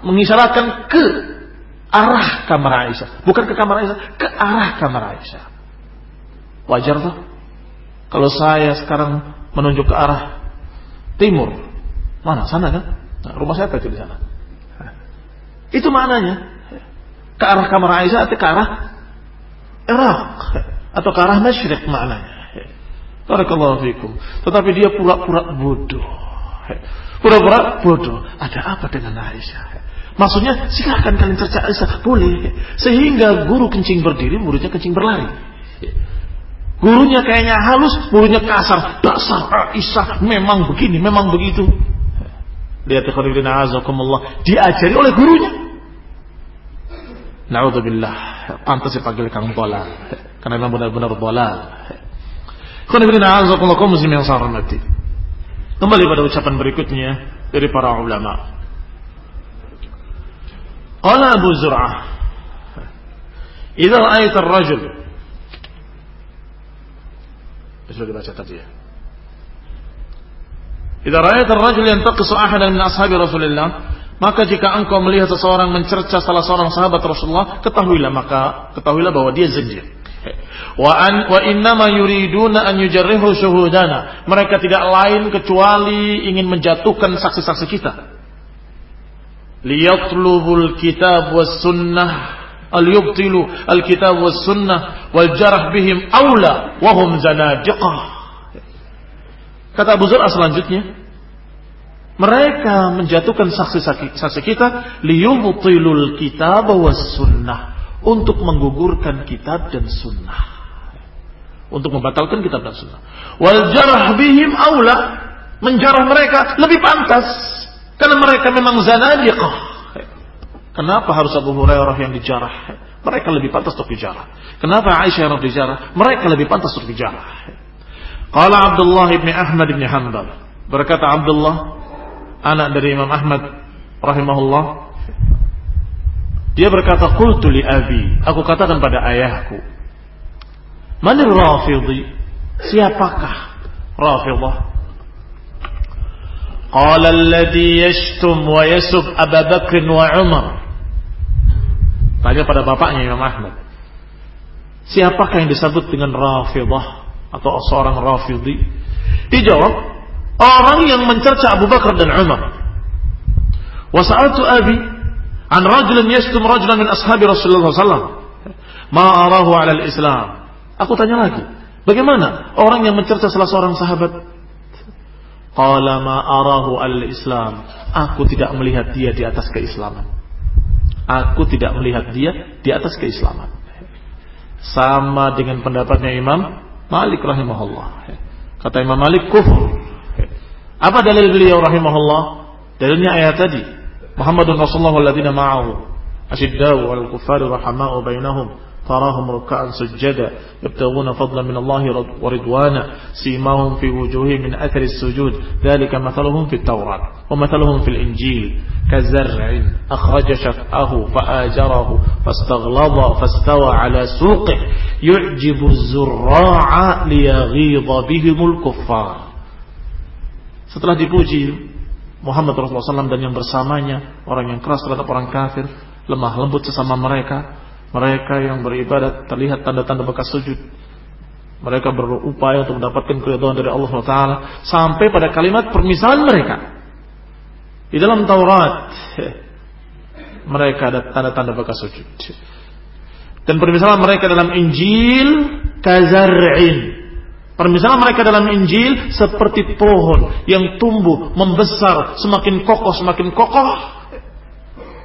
S1: mengisyaratkan ke arah kamar Aisyah. Bukan ke kamar Aisyah, ke arah kamar Aisyah. Wajar tuh. Kalau saya sekarang menunjuk ke arah timur. Mana? Sana kan? Nah, rumah saya tadi di sana. Itu mananya? Ke arah kamar Aisyah atau ke arah Irak. Atau ke arah Masyrik mananya? Barakallahu fikum. Tetapi dia pura-pura bodoh.
S2: Pura-pura bodoh.
S1: Ada apa dengan Aisyah? Maksudnya silahkan kalian cerca Aisyah. Boleh. Sehingga guru kencing berdiri, muridnya kencing berlari. Gurunya kayaknya halus, gurunya kasar. Dasar Aisyah memang begini, memang begitu. Lihat ikhwanillah azakumullah. Diajari oleh gurunya. Na'udzubillah. Pantas dipanggil Kang Bola. Karena memang benar-benar bola. Ikhwanillah azakumullah. Kau muslim yang saya Kembali pada ucapan berikutnya dari para ulama. Qala Abu Zur'ah. Idza ra'aita ar-rajul sudah dibaca tadi ya. Jika rakyat ar yang tak kesuahan min ashabi Rasulullah, maka jika engkau melihat seseorang mencerca salah seorang sahabat Rasulullah, ketahuilah maka ketahuilah bahwa dia zindiq. Wa an wa innama yuriduna an yujarrihu shuhudana. Mereka tidak lain kecuali ingin menjatuhkan saksi-saksi kita. Liyatlubul kitab was sunnah al yubtilu al kitab was sunnah wal jarah bihim aula wa hum zanadiqah kata Abu Zur'ah selanjutnya mereka menjatuhkan saksi-saksi saksi kita liyubtilul kitab was sunnah untuk menggugurkan kitab dan sunnah untuk membatalkan kitab dan sunnah wal jarah bihim aula menjarah mereka lebih pantas karena mereka memang zanadiqah Kenapa harus Abu Hurairah yang dijarah? Mereka lebih pantas untuk dijarah. Kenapa Aisyah yang dijarah? Mereka lebih pantas untuk dijarah. Qala Abdullah ibn Ahmad ibn Hanbal. Berkata Abdullah, anak dari Imam Ahmad rahimahullah. Dia berkata, "Qultu li abi." Aku katakan pada ayahku. Manir Rafidhi? Siapakah Rafidhah? yashtum wa yasub Abu Bakr wa Umar. Tanya pada bapaknya Imam Ahmad. Siapakah yang disebut dengan Rafidah atau seorang Rafidi? Dijawab, orang yang mencerca Abu Bakar dan Umar. Wasa'atu abi an rajulin yastum rajulan min ashabi Rasulullah SAW. Ma'arahu arahu ala al-Islam. Aku tanya lagi, bagaimana orang yang mencerca salah seorang sahabat? Qala ma al-Islam. Aku tidak melihat dia di atas keislaman. Aku tidak melihat dia di atas keislaman. Sama dengan pendapatnya Imam Malik rahimahullah. Kata Imam Malik kufur. Apa dalil beliau rahimahullah? Dalilnya ayat tadi. Muhammadun Rasulullah walladzina ma'ahu asyiddaw wal kuffaru rahama'u bainahum تراهم ركعا سجدا يبتغون فضلا من الله ورضوانا سيماهم في وجوههم من أثر السجود ذلك مثلهم في التوراة ومثلهم في الإنجيل كزرع أخرج شفأه فآجره فاستغلظ فاستوى على سوقه يعجب الزراع ليغيظ بهم الكفار Setelah dipuji Muhammad Rasulullah SAW dan yang bersamanya Orang yang keras terhadap orang kafir Lemah lembut sesama mereka mereka yang beribadat terlihat tanda-tanda bekas sujud. Mereka berupaya untuk mendapatkan keridhaan dari Allah Taala sampai pada kalimat permisalan mereka. Di dalam Taurat [LAUGHS] mereka ada tanda-tanda bekas sujud. Dan permisalan mereka dalam Injil kazar'in. Permisalan mereka dalam Injil seperti pohon yang tumbuh, membesar, semakin kokoh, semakin kokoh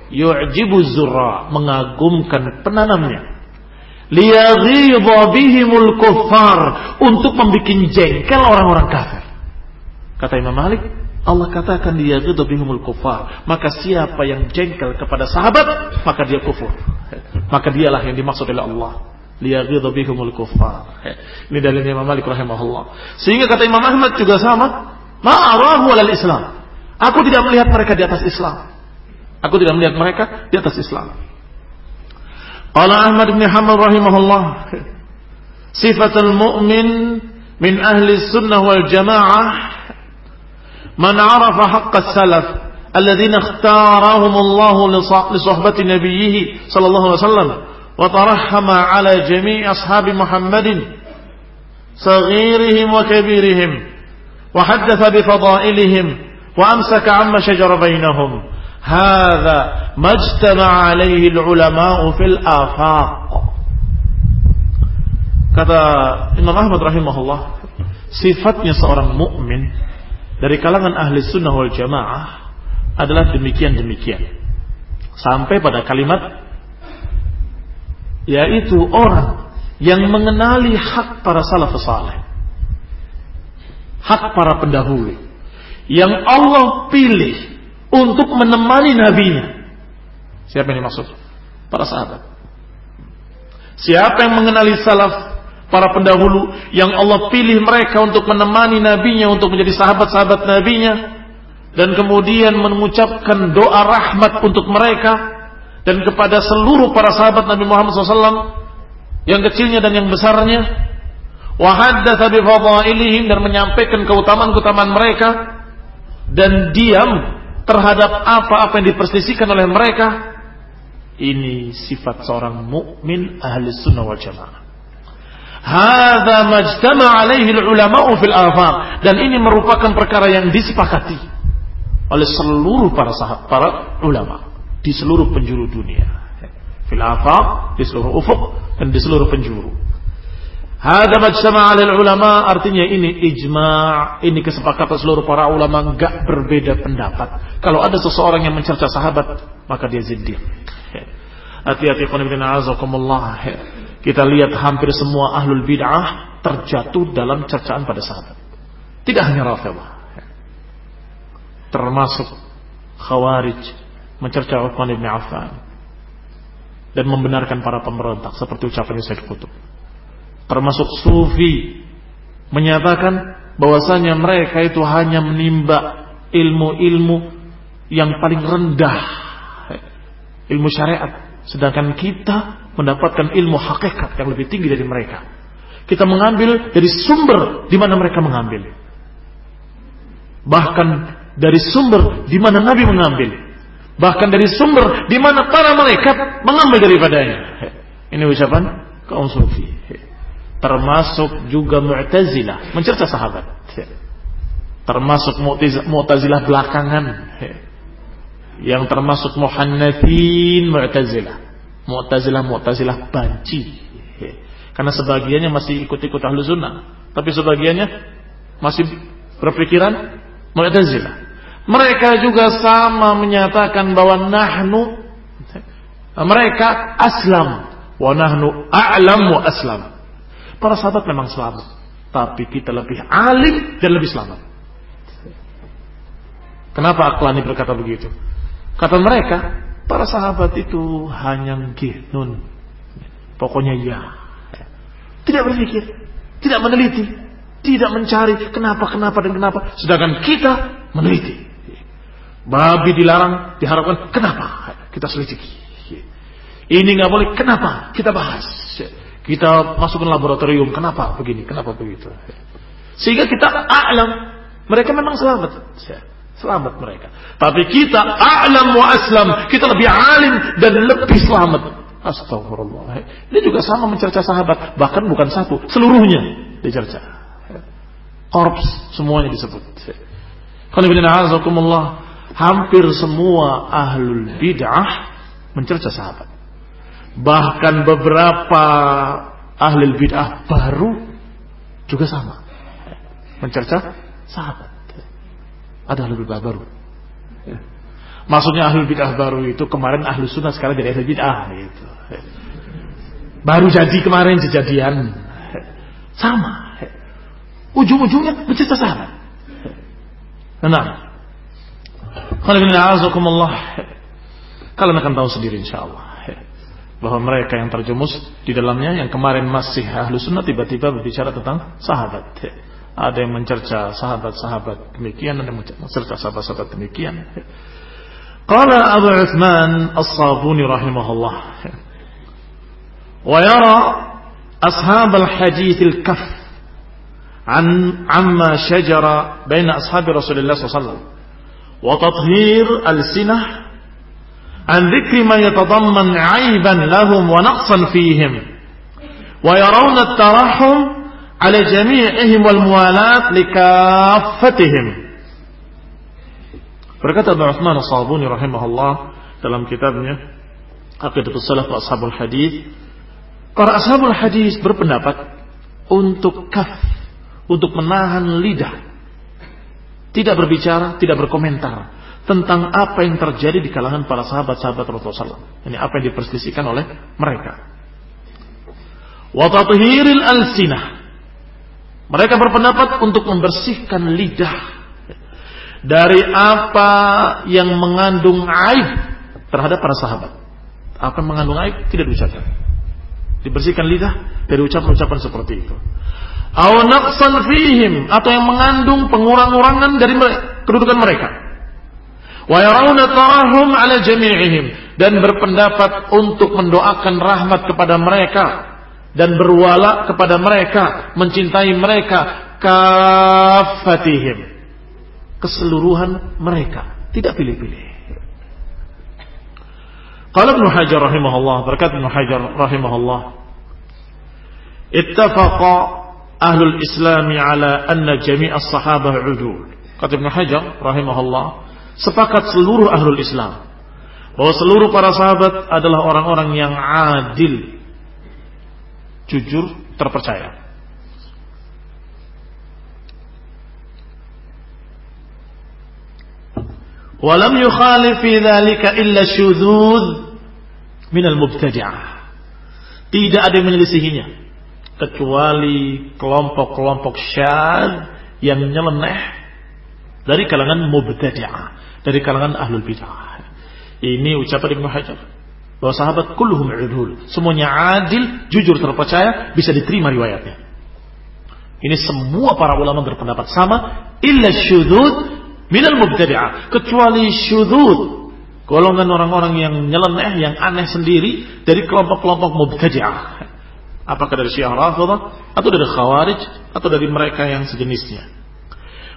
S1: yu'jibu zurra mengagumkan penanamnya liyadhidha bihimul kuffar untuk membuat jengkel orang-orang kafir kata Imam Malik Allah katakan itu bihimul kufar. maka siapa yang jengkel kepada sahabat maka dia kufur maka dialah yang dimaksud oleh Allah liyadhidha bihimul kufar. ini dari Imam Malik rahimahullah sehingga kata Imam Ahmad juga sama ma'arahu alal islam aku tidak melihat mereka di atas Islam Aku tidak melihat mereka di atas Islam. Qala Ahmad bin Hamal rahimahullah Sifatul mu'min min ahli sunnah wal jamaah man 'arafa haqqas salaf alladhina ikhtarahum Allah li sohbati nabiyih sallallahu alaihi wasallam wa tarahhama 'ala jami' ashabi Muhammadin saghirihim wa wa kabirihim haddatha وكبيرهم وحدث بفضائلهم وأمسك عما شجر بينهم hadza majtama alaihi العلماء fil afaq kata Imam Ahmad rahimahullah sifatnya seorang mukmin dari kalangan ahli sunnah wal jamaah adalah demikian-demikian sampai pada kalimat yaitu orang yang mengenali hak para salaf saleh hak para pendahulu yang Allah pilih untuk menemani nabinya. Siapa yang dimaksud? Para sahabat. Siapa yang mengenali salaf para pendahulu yang Allah pilih mereka untuk menemani nabinya untuk menjadi sahabat-sahabat nabinya dan kemudian mengucapkan doa rahmat untuk mereka dan kepada seluruh para sahabat Nabi Muhammad SAW yang kecilnya dan yang besarnya dan menyampaikan keutamaan-keutamaan mereka dan diam terhadap apa-apa yang diperselisihkan oleh mereka ini sifat seorang mukmin ahli sunnah wal jamaah Hada majtama alaihi ulama'u fil dan ini merupakan perkara yang disepakati oleh seluruh para sahabat para ulama di seluruh penjuru dunia fil afar di seluruh ufuk dan di seluruh penjuru Hada majtama alil ulama artinya ini ijma, ini kesepakatan seluruh para ulama enggak berbeda pendapat. Kalau ada seseorang yang mencerca sahabat, maka dia zindir. Ya. Hati-hati azakumullah. Ya. Kita lihat hampir semua ahlul bid'ah terjatuh dalam cercaan pada sahabat. Tidak hanya Rafidhah. Ya. Termasuk Khawarij mencerca Uthman bin Affan dan membenarkan para pemberontak seperti ucapan Said Qutb termasuk sufi menyatakan bahwasanya mereka itu hanya menimba ilmu-ilmu yang paling rendah ilmu syariat sedangkan kita mendapatkan ilmu hakikat yang lebih tinggi dari mereka kita mengambil dari sumber di mana mereka mengambil bahkan dari sumber di mana Nabi mengambil bahkan dari sumber di mana para malaikat mengambil daripadanya ini ucapan kaum sufi termasuk juga Mu'tazilah, mencerca sahabat. Ya. Termasuk Mu'tazilah belakangan. Ya. Yang termasuk Muhannathin Mu'tazilah. Mu'tazilah Mu'tazilah banci. Ya. Karena sebagiannya masih ikut-ikut ahlu sunnah. Tapi sebagiannya masih berpikiran Mu'tazilah. Mereka juga sama menyatakan bahwa nahnu mereka aslam wa nahnu a'lam a'lamu aslam Para sahabat memang selamat. Tapi kita lebih alim dan lebih selamat. Kenapa Aklani berkata begitu? Kata mereka, para sahabat itu hanya gihnun. Pokoknya ya. Tidak berpikir, tidak meneliti, tidak mencari kenapa, kenapa, dan kenapa. Sedangkan kita meneliti. Babi dilarang, diharapkan kenapa kita selidiki. Ini nggak boleh, kenapa kita bahas. Kita masukkan laboratorium, kenapa begini, kenapa begitu. Sehingga kita a'lam, mereka memang selamat. Ya, selamat mereka. Tapi kita a'lam wa aslam, kita lebih alim dan lebih selamat. Astagfirullah. Ini juga sama mencerca sahabat, bahkan bukan satu, seluruhnya dicerca. Korps semuanya disebut. Kalau hampir semua ahlul bid'ah mencerca sahabat. Bahkan beberapa ahli bid'ah baru juga sama. Mencerca sahabat. Ada ahli bid'ah baru. Maksudnya ahli bid'ah baru itu kemarin ahli sunnah sekarang jadi ahli bid'ah gitu. Baru jadi kemarin kejadian sama. Ujung-ujungnya mencerca sahabat. Nah, kalau akan tahu sendiri insya Allah bahwa mereka yang terjemus di dalamnya yang kemarin masih ahlu sunnah tiba-tiba berbicara tentang sahabat ada yang mencerca sahabat-sahabat demikian ada yang mencerca sahabat-sahabat demikian Qala Abu Uthman As-Sabuni rahimahullah wa yara ashab al-hadith al-kaf an amma shajara bain ashab Rasulullah sallallahu alaihi wasallam wa tathhir al-sinah an dzikri man yatadamman 'aiban lahum wa naqsan fihim wa yarawna at-tarahhum 'ala jami'ihim wal muwalat likaffatihim Berkata Abu Uthman As-Sabuni rahimahullah dalam kitabnya Aqidatul Salaf wa Ashabul Hadis Para Ashabul Hadis berpendapat untuk kaf untuk menahan lidah tidak berbicara, tidak berkomentar tentang apa yang terjadi di kalangan para sahabat-sahabat Rasulullah SAW. Ini apa yang diperselisihkan oleh mereka. Watatuhiril al-sinah. Mereka berpendapat untuk membersihkan lidah dari apa yang mengandung aib terhadap para sahabat. Apa yang mengandung aib tidak diucapkan. Dibersihkan lidah dari ucapan-ucapan seperti itu. Awanak naqsan fihim atau yang mengandung pengurang-urangan dari kedudukan mereka. Wa yarawna tarahum ala jami'ihim dan berpendapat untuk mendoakan rahmat kepada mereka dan berwala kepada mereka, mencintai mereka kafatihim. Keseluruhan mereka, tidak pilih-pilih. Qala Ibnu Hajar rahimahullah, berkata Ibnu Hajar rahimahullah, ittafaqa ahlul islami ala anna jami'as sahabah udul. Kata Ibnu Hajar rahimahullah, sepakat seluruh ahlul Islam bahwa seluruh para sahabat adalah orang-orang yang adil, jujur, terpercaya. Walam yukhalifi fi dzalika illa min minal mubtadi'ah. Tidak ada yang menyelisihinya kecuali kelompok-kelompok syad yang nyeleneh dari kalangan mubtadi'ah dari kalangan ahlul bidah. Ini ucapan Ibnu Hajar. Bahwa sahabat kulluhum idul. Semuanya adil, jujur, terpercaya, bisa diterima riwayatnya. Ini semua para ulama berpendapat sama. Illa syudud minal mubtadi'ah. Kecuali syudud. Golongan orang-orang yang nyeleneh, yang aneh sendiri dari kelompok-kelompok mubtadi'ah. Apakah dari Syiah Rafidah atau dari Khawarij atau dari mereka yang sejenisnya.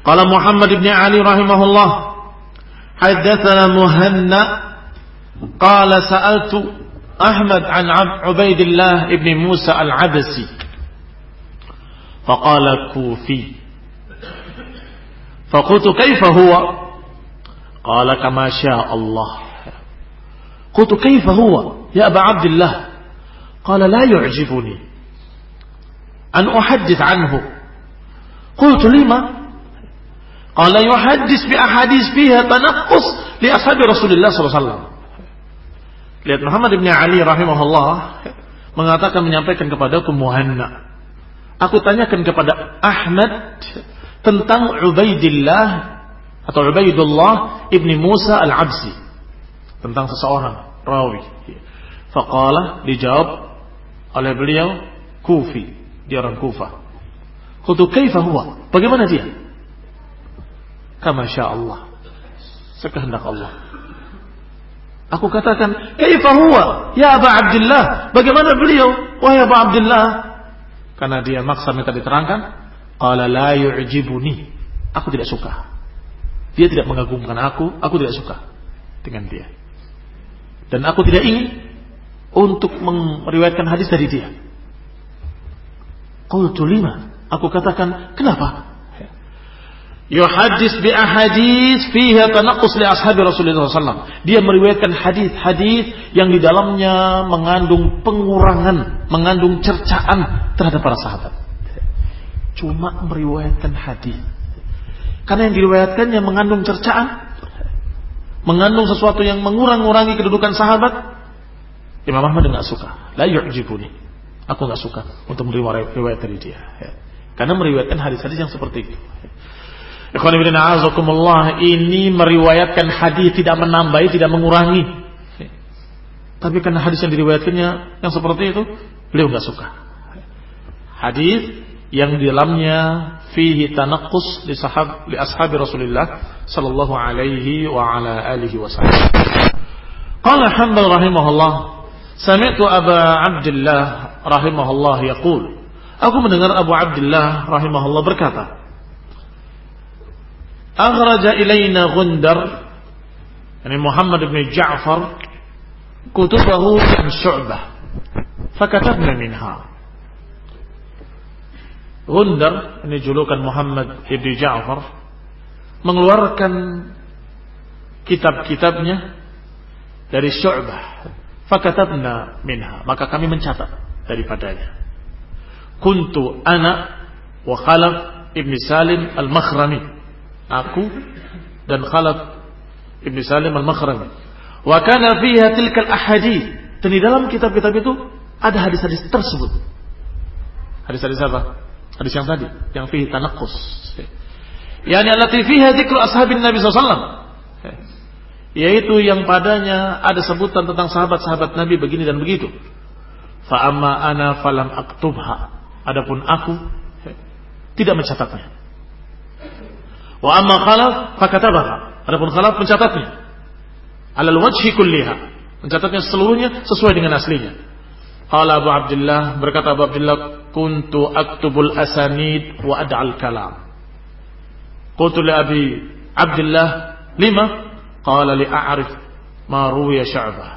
S1: Kalau Muhammad ibn Ali rahimahullah حدثنا مهنا قال سألت أحمد عن عبيد الله بن موسى العبسي فقال كوفي فقلت كيف هو قال كما شاء الله قلت كيف هو يا أبا عبد الله قال لا يعجبني أن أحدث عنه قلت لما Qala yuhaddis bi ahadis fiha tanaqqus li ashabi Rasulullah SAW. Lihat Muhammad bin Ali rahimahullah mengatakan menyampaikan kepada aku Muhanna. Aku tanyakan kepada Ahmad tentang Ubaidillah atau Ubaidullah ibni Musa al-Absi tentang seseorang rawi. Faqala dijawab oleh beliau Kufi, dia orang Kufa. Kutu kaifa huwa? Bagaimana dia? Kama Allah. Sekehendak Allah. Aku katakan, "Kaifa huwa? Ya Aba Abdullah, bagaimana beliau?" Wahai Aba Abdullah. Karena dia maksa minta diterangkan, qala la yu'jibuni. Aku tidak suka. Dia tidak mengagumkan aku, aku tidak suka dengan dia. Dan aku tidak ingin untuk meriwayatkan hadis dari dia. Qultu lima. Aku katakan, kenapa? yuhaddis bi ahadits fiha tanaqqus li ashabi Rasulullah SAW. Dia meriwayatkan hadis-hadis yang di dalamnya mengandung pengurangan, mengandung cercaan terhadap para sahabat. Cuma meriwayatkan hadis. Karena yang diriwayatkan diriwayatkannya mengandung cercaan, mengandung sesuatu yang mengurang-urangi kedudukan sahabat, Imam Ahmad nggak suka. La yu'jibuni. Aku nggak suka untuk meriwayat dari dia. Ya. Karena meriwayatkan hadis-hadis yang seperti itu ini meriwayatkan hadis tidak menambahi, tidak mengurangi. Tapi karena hadis yang diriwayatkannya yang seperti itu, beliau nggak suka. Hadis yang di dalamnya fihi tanakus li sahab li ashabi Rasulullah sallallahu alaihi wa ala alihi wasallam. Qala Hanbal rahimahullah, sami'tu Aba Abdullah rahimahullah yaqul. Aku mendengar Abu Abdullah rahimahullah berkata, aghraja ilaina Gundar yani Muhammad bin Ja'far kutubahu an Syu'bah fakatabna minha Gundar ini julukan Muhammad ibn Ja'far mengeluarkan kitab-kitabnya dari Syu'bah fakatabna minha maka kami mencatat daripadanya kuntu ana wa Khalaf ibn Salim al-Makhrami aku dan Khalid Ibn Salim Al-Makhrami. Wa kana fiha tilkal ahadith. Dan di dalam kitab-kitab itu ada hadis-hadis tersebut. Hadis-hadis apa? Hadis yang tadi, yang fihi tanaqqus. Yani allati fiha dzikru ashabin Nabi Sallam. Yaitu yang padanya ada sebutan tentang sahabat-sahabat Nabi begini dan begitu. Fa amma ana falam aktubha. Adapun aku tidak mencatatnya. Wa amma khalaf fakatabaha. Adapun khalaf mencatatnya. Alal wajhi kulliha. Mencatatnya seluruhnya sesuai dengan aslinya. Qala Abu Abdullah berkata Abu Abdullah kuntu aktubul asanid wa ad'al kalam. Qultu li Abi Abdullah lima? Qala li a'rif ma ruwiya Sya'bah.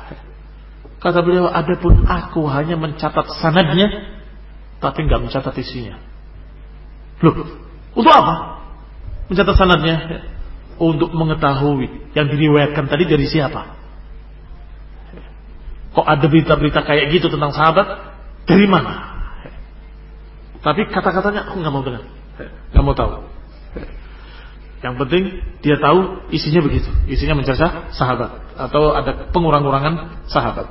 S1: Kata beliau, adapun aku hanya mencatat sanadnya, tapi nggak mencatat isinya. Loh, untuk apa? mencatat sanadnya untuk mengetahui yang diriwayatkan tadi dari siapa. Kok ada berita-berita kayak gitu tentang sahabat? Dari mana? Tapi kata-katanya aku nggak mau dengar, nggak mau tahu. Yang penting dia tahu isinya begitu, isinya mencerca sahabat atau ada pengurang-urangan sahabat.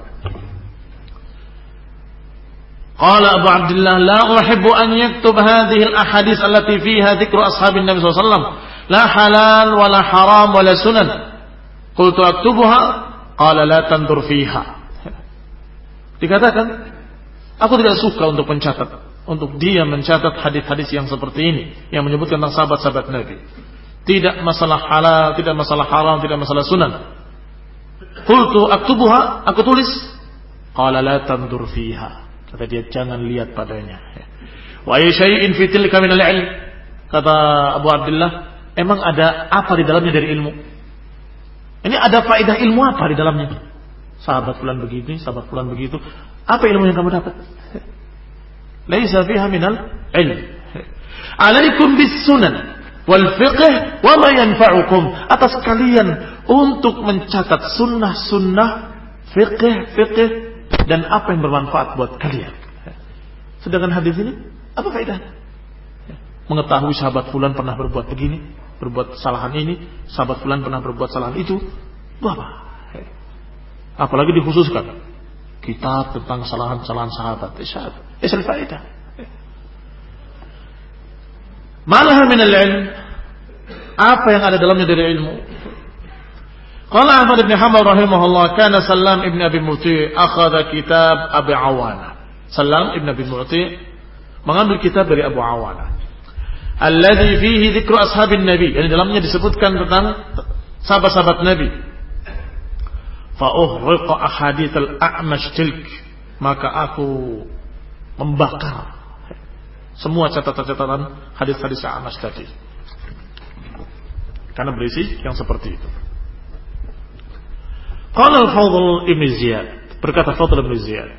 S1: Qala Abu Abdullah la uhibbu an yaktub hadhihi al ahadith allati fiha dhikru ashabin Nabi sallallahu alaihi wasallam. La halal wa la haram wa la sunan. Qultu aktubuha qala la tandur fiha. [LAUGHS] Dikatakan aku tidak suka untuk mencatat untuk dia mencatat hadis-hadis yang seperti ini yang menyebutkan tentang sahabat-sahabat Nabi. Tidak masalah halal, tidak masalah haram, tidak masalah sunan. Qultu aktubuha, aku tulis. Qala la tandur fiha. Kata dia jangan lihat padanya. Wa yasyai'in fitil kami ilm. Kata Abu Abdullah, emang ada apa di dalamnya dari ilmu? Ini ada faedah ilmu apa di dalamnya? Sahabat fulan begitu sahabat fulan begitu. Apa ilmu yang kamu dapat? Laisa fiha minal ilm. Alaikum bis sunan wal fiqh wa ma yanfa'ukum atas kalian untuk mencatat sunnah-sunnah fiqh, fiqh dan apa yang bermanfaat buat kalian. Sedangkan hadis ini apa faedah? Mengetahui sahabat fulan pernah berbuat begini, berbuat kesalahan ini, sahabat fulan pernah berbuat kesalahan itu, apa? Apalagi dikhususkan kita tentang kesalahan-kesalahan sahabat. Isyad. Eh, eh, faedah. Malaha min al-ilm. Apa yang ada dalamnya dari ilmu? Qala Ahmad bin Hanbal rahimahullah kana Salam ibn Abi Mu'ti akhadha kitab Abi Awana. Salam ibn Abi Mu'ti mengambil kitab dari Abu Awana. Alladhi fihi dhikru ashabin Nabi. Yang dalamnya disebutkan tentang sahabat-sahabat Nabi. Fa uhriqa ahadits al-a'mash tilk. Maka aku membakar semua catatan-catatan hadis-hadis A'mash tadi. Karena berisi yang seperti itu. Qala al-Fadl ibn Ziyad. Berkata Fadl ibn Ziyad.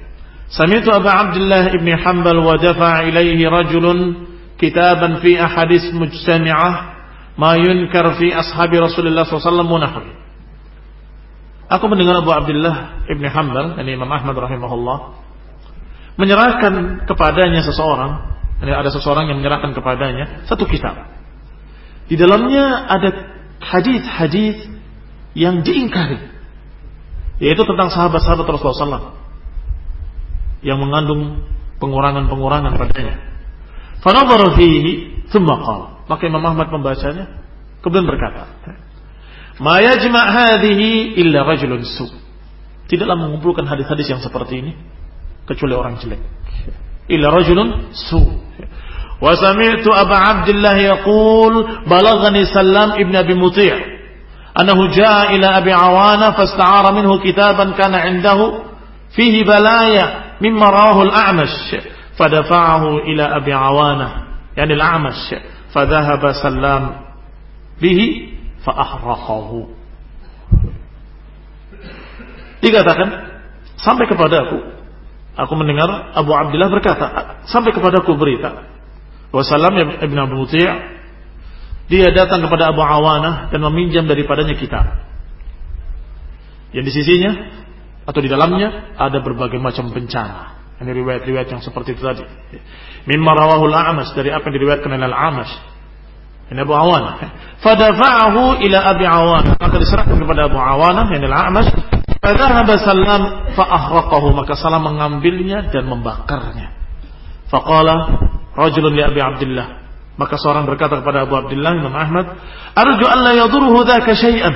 S1: Sami'tu Abu Abdullah ibn Hanbal wa dafa'a ilayhi rajulun kitaban fi ahadith mujtami'ah ma yunkar fi ashabi Rasulullah alaihi wasallam Aku mendengar Abu Abdullah ibn Hanbal, ini Imam Ahmad rahimahullah, menyerahkan kepadanya seseorang, ini ada seseorang yang menyerahkan kepadanya satu kitab. Di dalamnya ada hadis-hadis yang diingkari yaitu tentang sahabat-sahabat Rasulullah SAW yang mengandung pengurangan-pengurangan padanya. Fanadhara fihi thumma Maka Imam Ahmad membacanya kemudian berkata, "Ma yajma' hadhihi illa rajulun su." Tidaklah mengumpulkan hadis-hadis yang seperti ini kecuali orang jelek. Illa rajulun su. Wa sami'tu Abu Abdullah yaqul balaghani Salam ibn Abi Muti'. أنه جاء إلى أبي عوانة فاستعار منه كتابا كان عنده فيه بلايا مما رواه الأعمش فدفعه إلى أبي عوانة يعني الأعمش فذهب سلام به فأحرقه dikatakan sampai kepada aku aku mendengar Abu Abdullah berkata sampai kepada aku berita wasallam ibn Abu Muti' Dia datang kepada Abu Awana dan meminjam daripadanya kitab. Yang di sisinya atau di dalamnya ada berbagai macam bencana. Ini riwayat-riwayat yang seperti itu tadi. Mimma rawahul A'mas dari apa yang diriwayatkan oleh Al-A'mas. Ini Abu Awana. Fadafa'ahu ila Abi Awana. Maka diserahkan kepada Abu Awana, yang Al-A'mas. Fadahaba Salam fa'ahraqahu. Maka Salam mengambilnya dan membakarnya. Faqala rajulun li Abi Abdullah. Maka seorang berkata kepada Abu Abdullah Imam Ahmad, "Arju an la yadurruhu dzaka syai'an."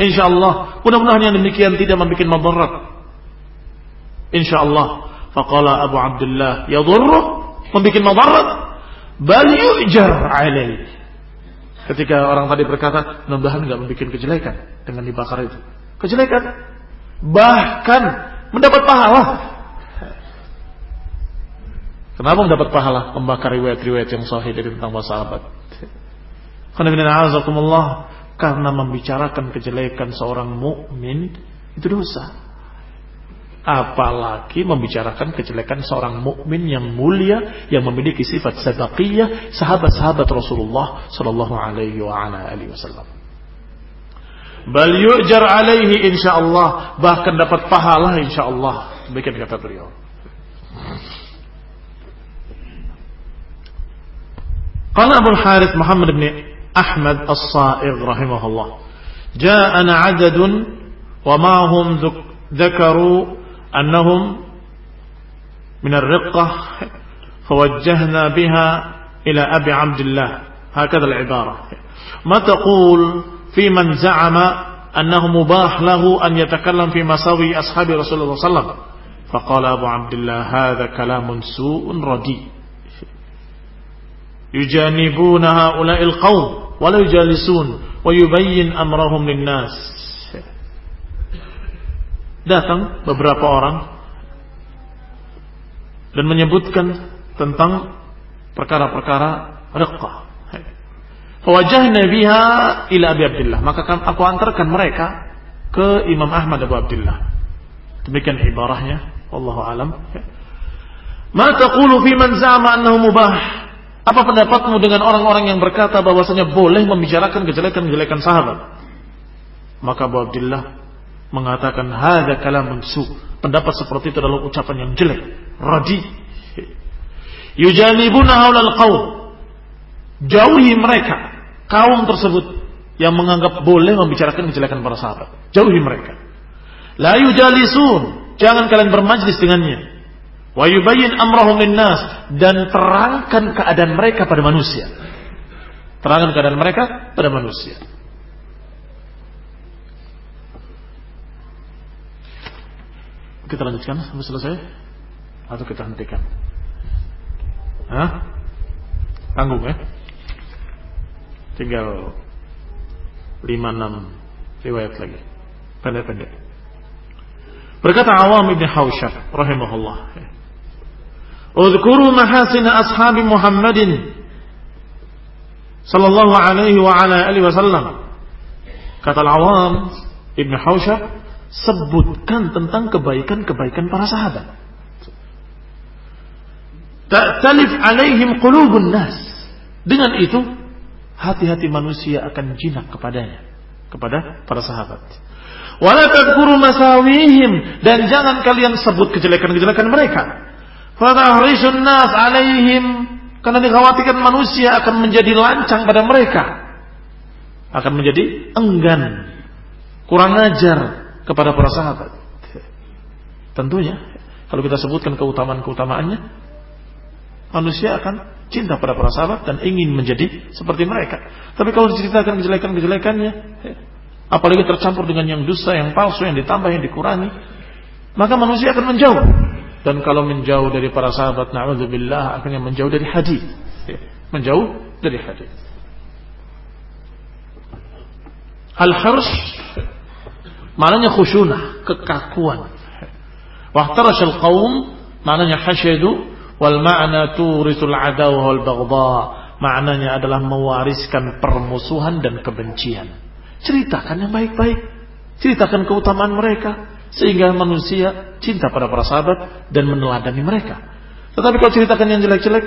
S1: Insyaallah, mudah-mudahan yang demikian tidak membuat madarat. Insyaallah. Faqala Abu Abdullah, "Yadurruh?" Membuat madarat? Bal yujar alaih. Ketika orang tadi berkata, mudah-mudahan enggak membuat kejelekan dengan dibakar itu. Kejelekan bahkan mendapat pahala Kenapa mendapat pahala membakar riwayat-riwayat yang sahih dari tentang para sahabat? Karena membicarakan kejelekan seorang mukmin itu dosa. Apalagi membicarakan kejelekan seorang mukmin yang mulia yang memiliki sifat sadaqiyah sahabat-sahabat Rasulullah Shallallahu Alaihi Wasallam bal yujar alaihi insyaallah bahkan dapat pahala insyaallah demikian kata beliau قال أبو الحارث محمد بن أحمد الصائغ رحمه الله جاءنا عدد وما هم ذكروا أنهم من الرقة فوجهنا بها إلى أبي عبد الله هكذا العبارة ما تقول في من زعم أنه مباح له أن يتكلم في مساوي أصحاب رسول الله صلى الله عليه وسلم فقال أبو عبد الله هذا كلام سوء رديء yujanibunaha ula'il qawm wa la yujalisun wa yubayyin amrahum linnas. Datang beberapa orang dan menyebutkan tentang perkara-perkara riqqah. Fawajahna biha ila Abi abdillah Maka kan aku antarkan mereka ke Imam Ahmad Abu Abdullah. Demikian ibarahnya. Wallahu alam. Ma taqulu fi man za'ama annahu mubah? Apa pendapatmu dengan orang-orang yang berkata bahwasanya boleh membicarakan kejelekan-kejelekan sahabat? Maka Abu Abdullah mengatakan hada kalamun su. Pendapat seperti itu adalah ucapan yang jelek, radi. Yujanibuna haulal qaum. Jauhi mereka kaum tersebut yang menganggap boleh membicarakan kejelekan para sahabat. Jauhi mereka. La yujalisun, jangan kalian bermajlis dengannya wa amrahum linnas dan terangkan keadaan mereka pada manusia. Terangkan keadaan mereka pada manusia. Kita lanjutkan sampai selesai atau kita hentikan? Hah? Tanggung ya. Tinggal lima enam riwayat lagi. Pendek-pendek. Berkata Awam bin Hausyab rahimahullah. Udhkuru mahasin ashabi Muhammadin sallallahu alaihi wa ala alihi wasallam. Kata Al-Awam Ibn Hawsha, sebutkan tentang kebaikan-kebaikan para sahabat. Ta'talif alaihim qulubun nas. Dengan itu hati-hati manusia akan jinak kepadanya, kepada para sahabat. Wala tadkuru masawihim dan jangan kalian sebut kejelekan-kejelekan mereka. Fatahrisun nas alaihim karena dikhawatirkan manusia akan menjadi lancang pada mereka. Akan menjadi enggan, kurang ajar kepada para sahabat. Tentunya kalau kita sebutkan keutamaan-keutamaannya, manusia akan cinta pada para sahabat dan ingin menjadi seperti mereka. Tapi kalau diceritakan kejelekan-kejelekannya, apalagi tercampur dengan yang dusta, yang palsu, yang ditambah, yang dikurangi, maka manusia akan menjauh dan kalau menjauh dari para sahabat, na'udzubillah, akhirnya menjauh dari hadis. Ya, menjauh dari hadis. Al-harsh maknanya khusyunah, kekakuan. al qaum maknanya hasyadu wal ma'na turisul adawa wal baghdha. Maknanya adalah mewariskan permusuhan dan kebencian. Ceritakan yang baik-baik. Ceritakan keutamaan mereka. Sehingga manusia cinta pada para sahabat dan meneladani mereka. Tetapi kalau ceritakan yang jelek-jelek,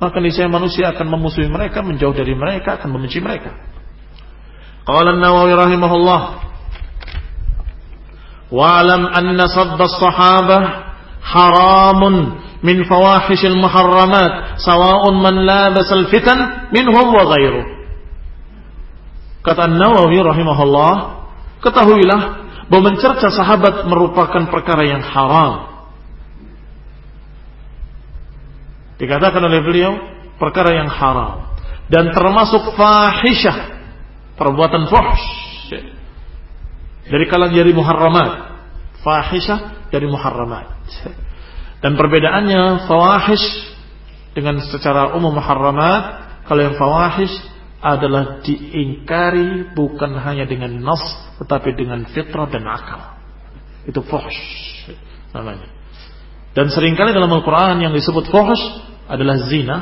S1: maka niscaya manusia akan memusuhi mereka, menjauh dari mereka, akan membenci mereka. Qala nawawi rahimahullah Wa'lam anna sabba sahabah haramun min fawahish al-muharramat sawa'un man labas al-fitan minhum wa ghairu. Kata nawawi rahimahullah, ketahuilah bahwa mencerca sahabat merupakan perkara yang haram. Dikatakan oleh beliau, perkara yang haram. Dan termasuk fahishah, perbuatan fuhsh. Dari kalangan dari muharramat. Fahishah dari muharramat. Dan perbedaannya fawahish dengan secara umum muharramat, kalau yang fawahish adalah diingkari bukan hanya dengan nas tetapi dengan fitrah dan akal. Itu fuhsh namanya.
S2: Dan seringkali
S1: dalam Al-Qur'an yang disebut fuhsh adalah zina,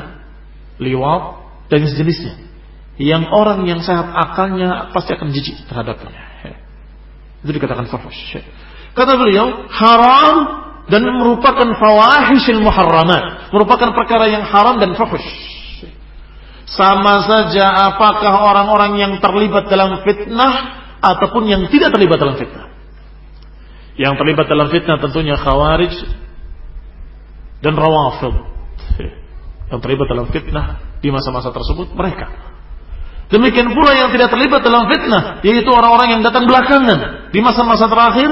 S1: liwat dan sejenisnya. Yang orang yang sehat akalnya pasti akan jijik terhadapnya. Itu dikatakan fuhsh. Kata beliau, haram dan merupakan fawahishil muharramat, merupakan perkara yang haram dan fuhsh. Sama saja apakah orang-orang yang terlibat dalam fitnah ataupun yang tidak terlibat dalam fitnah. Yang terlibat dalam fitnah tentunya khawarij dan rawafid. Yang terlibat dalam fitnah di masa-masa tersebut mereka. Demikian pula yang tidak terlibat dalam fitnah, yaitu orang-orang yang datang belakangan di masa-masa terakhir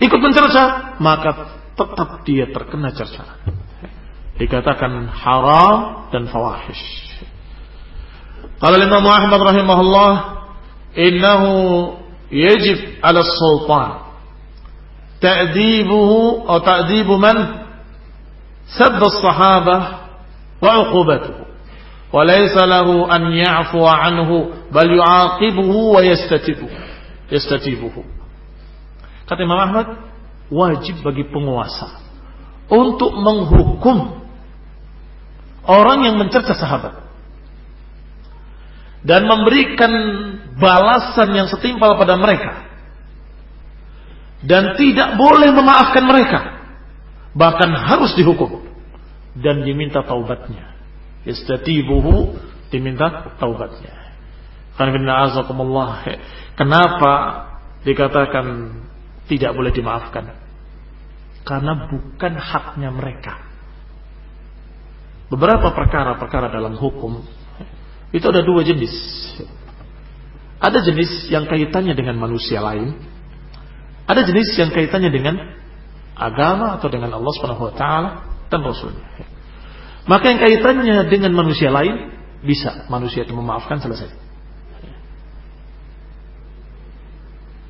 S1: ikut mencerca, maka tetap dia terkena cerca. Dikatakan haram dan fawahish. قال الإمام أحمد رحمه الله إنه يجب على السلطان تأديبه أو تأديب من سب الصحابة وعقوبته وليس له أن يعفو عنه بل يعاقبه ويستتبه يستتبه kata Imam Ahmad wajib bagi penguasa untuk menghukum orang yang mencerca sahabat dan memberikan balasan yang setimpal pada mereka. Dan tidak boleh memaafkan mereka. Bahkan harus dihukum. Dan diminta taubatnya. Istatibuhu diminta taubatnya. Kenapa dikatakan tidak boleh dimaafkan? Karena bukan haknya mereka. Beberapa perkara-perkara dalam hukum itu ada dua jenis. Ada jenis yang kaitannya dengan manusia lain, ada jenis yang kaitannya dengan agama atau dengan Allah Subhanahu wa taala dan rasulnya. Maka yang kaitannya dengan manusia lain bisa manusia itu memaafkan selesai.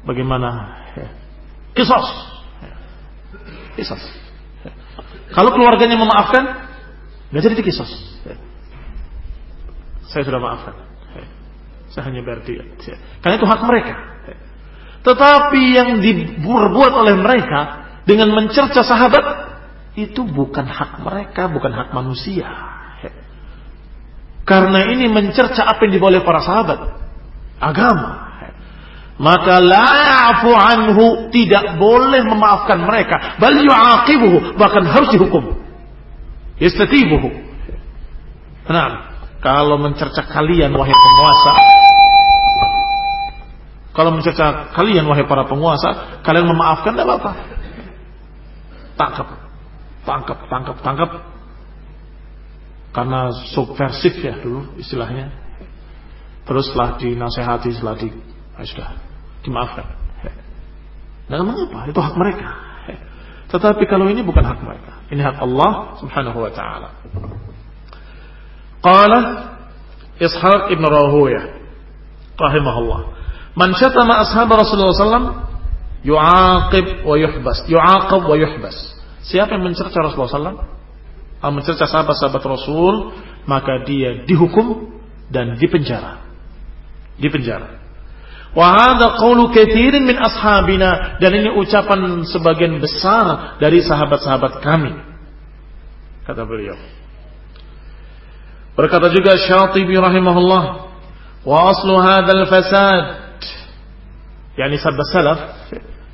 S1: Bagaimana? Kisos. Kisos. Kalau keluarganya memaafkan, nggak jadi kisos. Saya sudah maafkan. Saya hanya berdiat. Karena itu hak mereka. Tetapi yang dibuat oleh mereka dengan mencerca sahabat itu bukan hak mereka, bukan hak manusia. Karena ini mencerca apa yang diboleh para sahabat. Agama maka la'afu anhu tidak boleh memaafkan mereka bal akibuhu bahkan harus dihukum yastatibuhu nah kalau mencerca kalian wahai penguasa kalau mencerca kalian wahai para penguasa kalian memaafkan tidak apa-apa tangkap tangkap tangkap tangkap karena subversif ya dulu istilahnya terus setelah dinasehati setelah di ah, sudah dimaafkan dan mengapa itu hak mereka tetapi kalau ini bukan hak mereka ini hak Allah subhanahu wa ta'ala Qala Ishaq ibn Rahuya rahimahullah. Man syatama ashab Rasulullah SAW yu'aqib wa yuhbas. Yu'aqib wa yuhbas. Siapa yang mencerca Rasulullah SAW? Mencerca sahabat-sahabat Rasul, maka dia dihukum dan dipenjara. Dipenjara. Wa hadza qawlu katsirin min ashabina dan ini ucapan sebagian besar dari sahabat-sahabat kami. Kata beliau. Berkata juga Syatibi rahimahullah, wa aslu hadal fasad Yani sabda salaf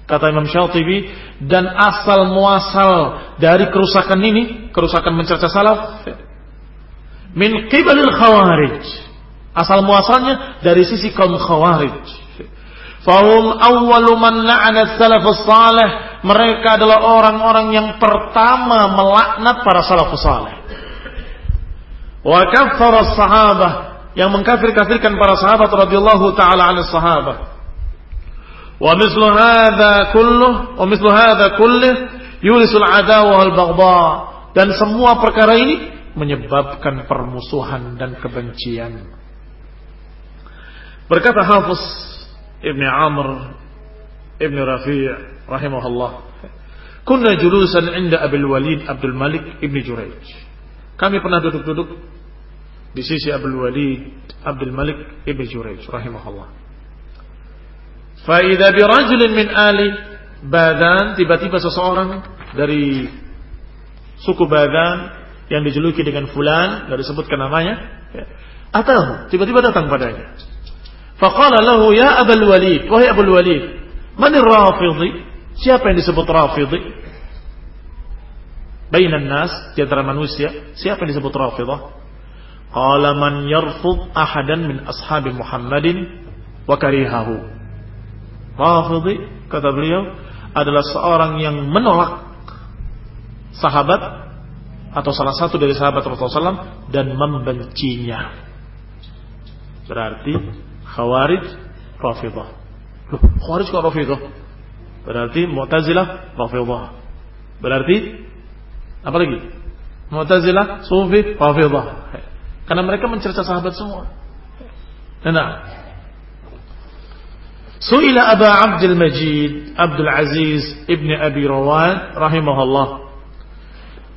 S1: kata Imam Syatibi dan asal muasal dari kerusakan ini, kerusakan mencerca salaf min qibalil khawarij. Asal muasalnya dari sisi kaum khawarij. Fahum awwalu man la'ana salafus salih. Mereka adalah orang-orang yang pertama melaknat para salafus salih wa kafara sahabah yang mengkafir-kafirkan para sahabat radhiyallahu taala an sahabah. Wa mislu hadza kulluh wa mislu hadza yulisu al adawa wal baghdha dan semua perkara ini menyebabkan permusuhan dan kebencian. Berkata Hafiz Ibn Amr Ibn Rafi' rahimahullah, "Kunna julusan 'inda Abil Walid Abdul Malik Ibn Juraij." Kami pernah duduk-duduk di sisi Abdul Walid Abdul Malik Ibn Jurayj rahimahullah. Faidah birajulin min ali badan tiba-tiba seseorang dari suku badan yang dijuluki dengan fulan nggak disebutkan namanya ya, atau tiba-tiba datang padanya. Faqala lahu ya Abul Walid wahai Abul Walid man rafidhi siapa yang disebut rafidhi bainan nas di antara manusia siapa yang disebut rafidhah Qala man yarfud ahadan min ashabi Muhammadin wa karihahu. Rafidhi kata beliau adalah seorang yang menolak sahabat atau salah satu dari sahabat Rasulullah SAW dan membencinya. Berarti Khawarij Rafidah. Loh, Khawarij kok Rafidah? Berarti Mu'tazilah Rafidah. Berarti apa lagi? Mu'tazilah Sufi Rafidah. Karena mereka mencerca sahabat semua. Nah. Su'ila Aba Abdul Majid Abdul Aziz Ibn Abi Rawan rahimahullah.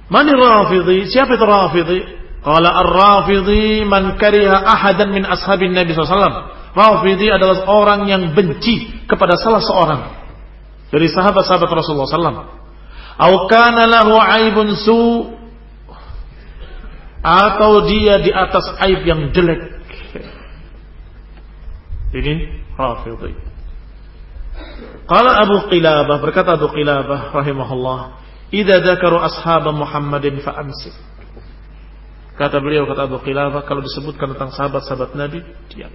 S1: Man rafidhi? Siapa itu rafidhi? Qala ar-rafidhi man kariha ahadan min ashabin Nabi SAW. Rafidhi adalah orang yang benci kepada salah seorang dari sahabat-sahabat Rasulullah SAW. Au kana lahu aibun su' atau dia di atas aib yang jelek. Ini Rafidhi. Qala Abu Qilabah berkata Abu Qilabah rahimahullah, "Idza dzakaru ashab Muhammadin fa amsik." Kata beliau kata Abu Qilabah kalau disebutkan tentang sahabat-sahabat Nabi, diam.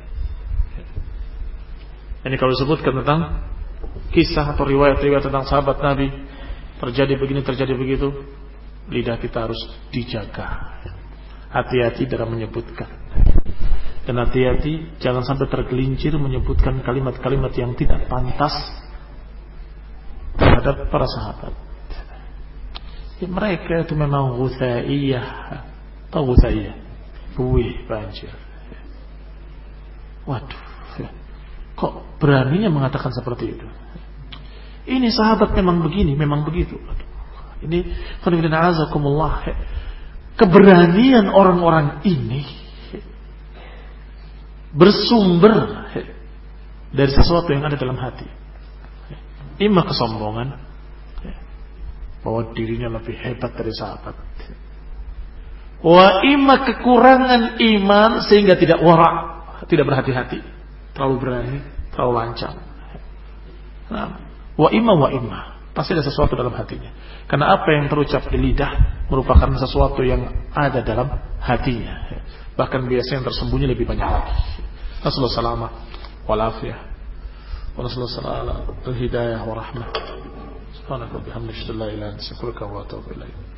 S1: Ini kalau disebutkan tentang kisah atau riwayat-riwayat tentang sahabat Nabi, terjadi begini, terjadi begitu, lidah kita harus dijaga hati-hati dalam menyebutkan. Dan hati-hati jangan sampai tergelincir menyebutkan kalimat-kalimat yang tidak pantas terhadap para sahabat. Ya, mereka itu memang gusaiyah Tahu gusaiyah, Buih banjir. Waduh. Kok beraninya mengatakan seperti itu? Ini sahabat memang begini, memang begitu. Ini kalau azakumullah keberanian orang-orang ini bersumber dari sesuatu yang ada dalam hati. Ima kesombongan bahwa dirinya lebih hebat dari sahabat. Wa ima kekurangan iman sehingga tidak warak, tidak berhati-hati, terlalu berani, terlalu lancang. Nah, wa ima wa ima. Pasti ada sesuatu dalam hatinya. Karena apa yang terucap di lidah merupakan sesuatu yang ada dalam hatinya. Bahkan biasanya yang tersembunyi lebih banyak lagi. Rasulullah warahmatullahi walafiyah. Rasulullah hidayah wa rahmah. wa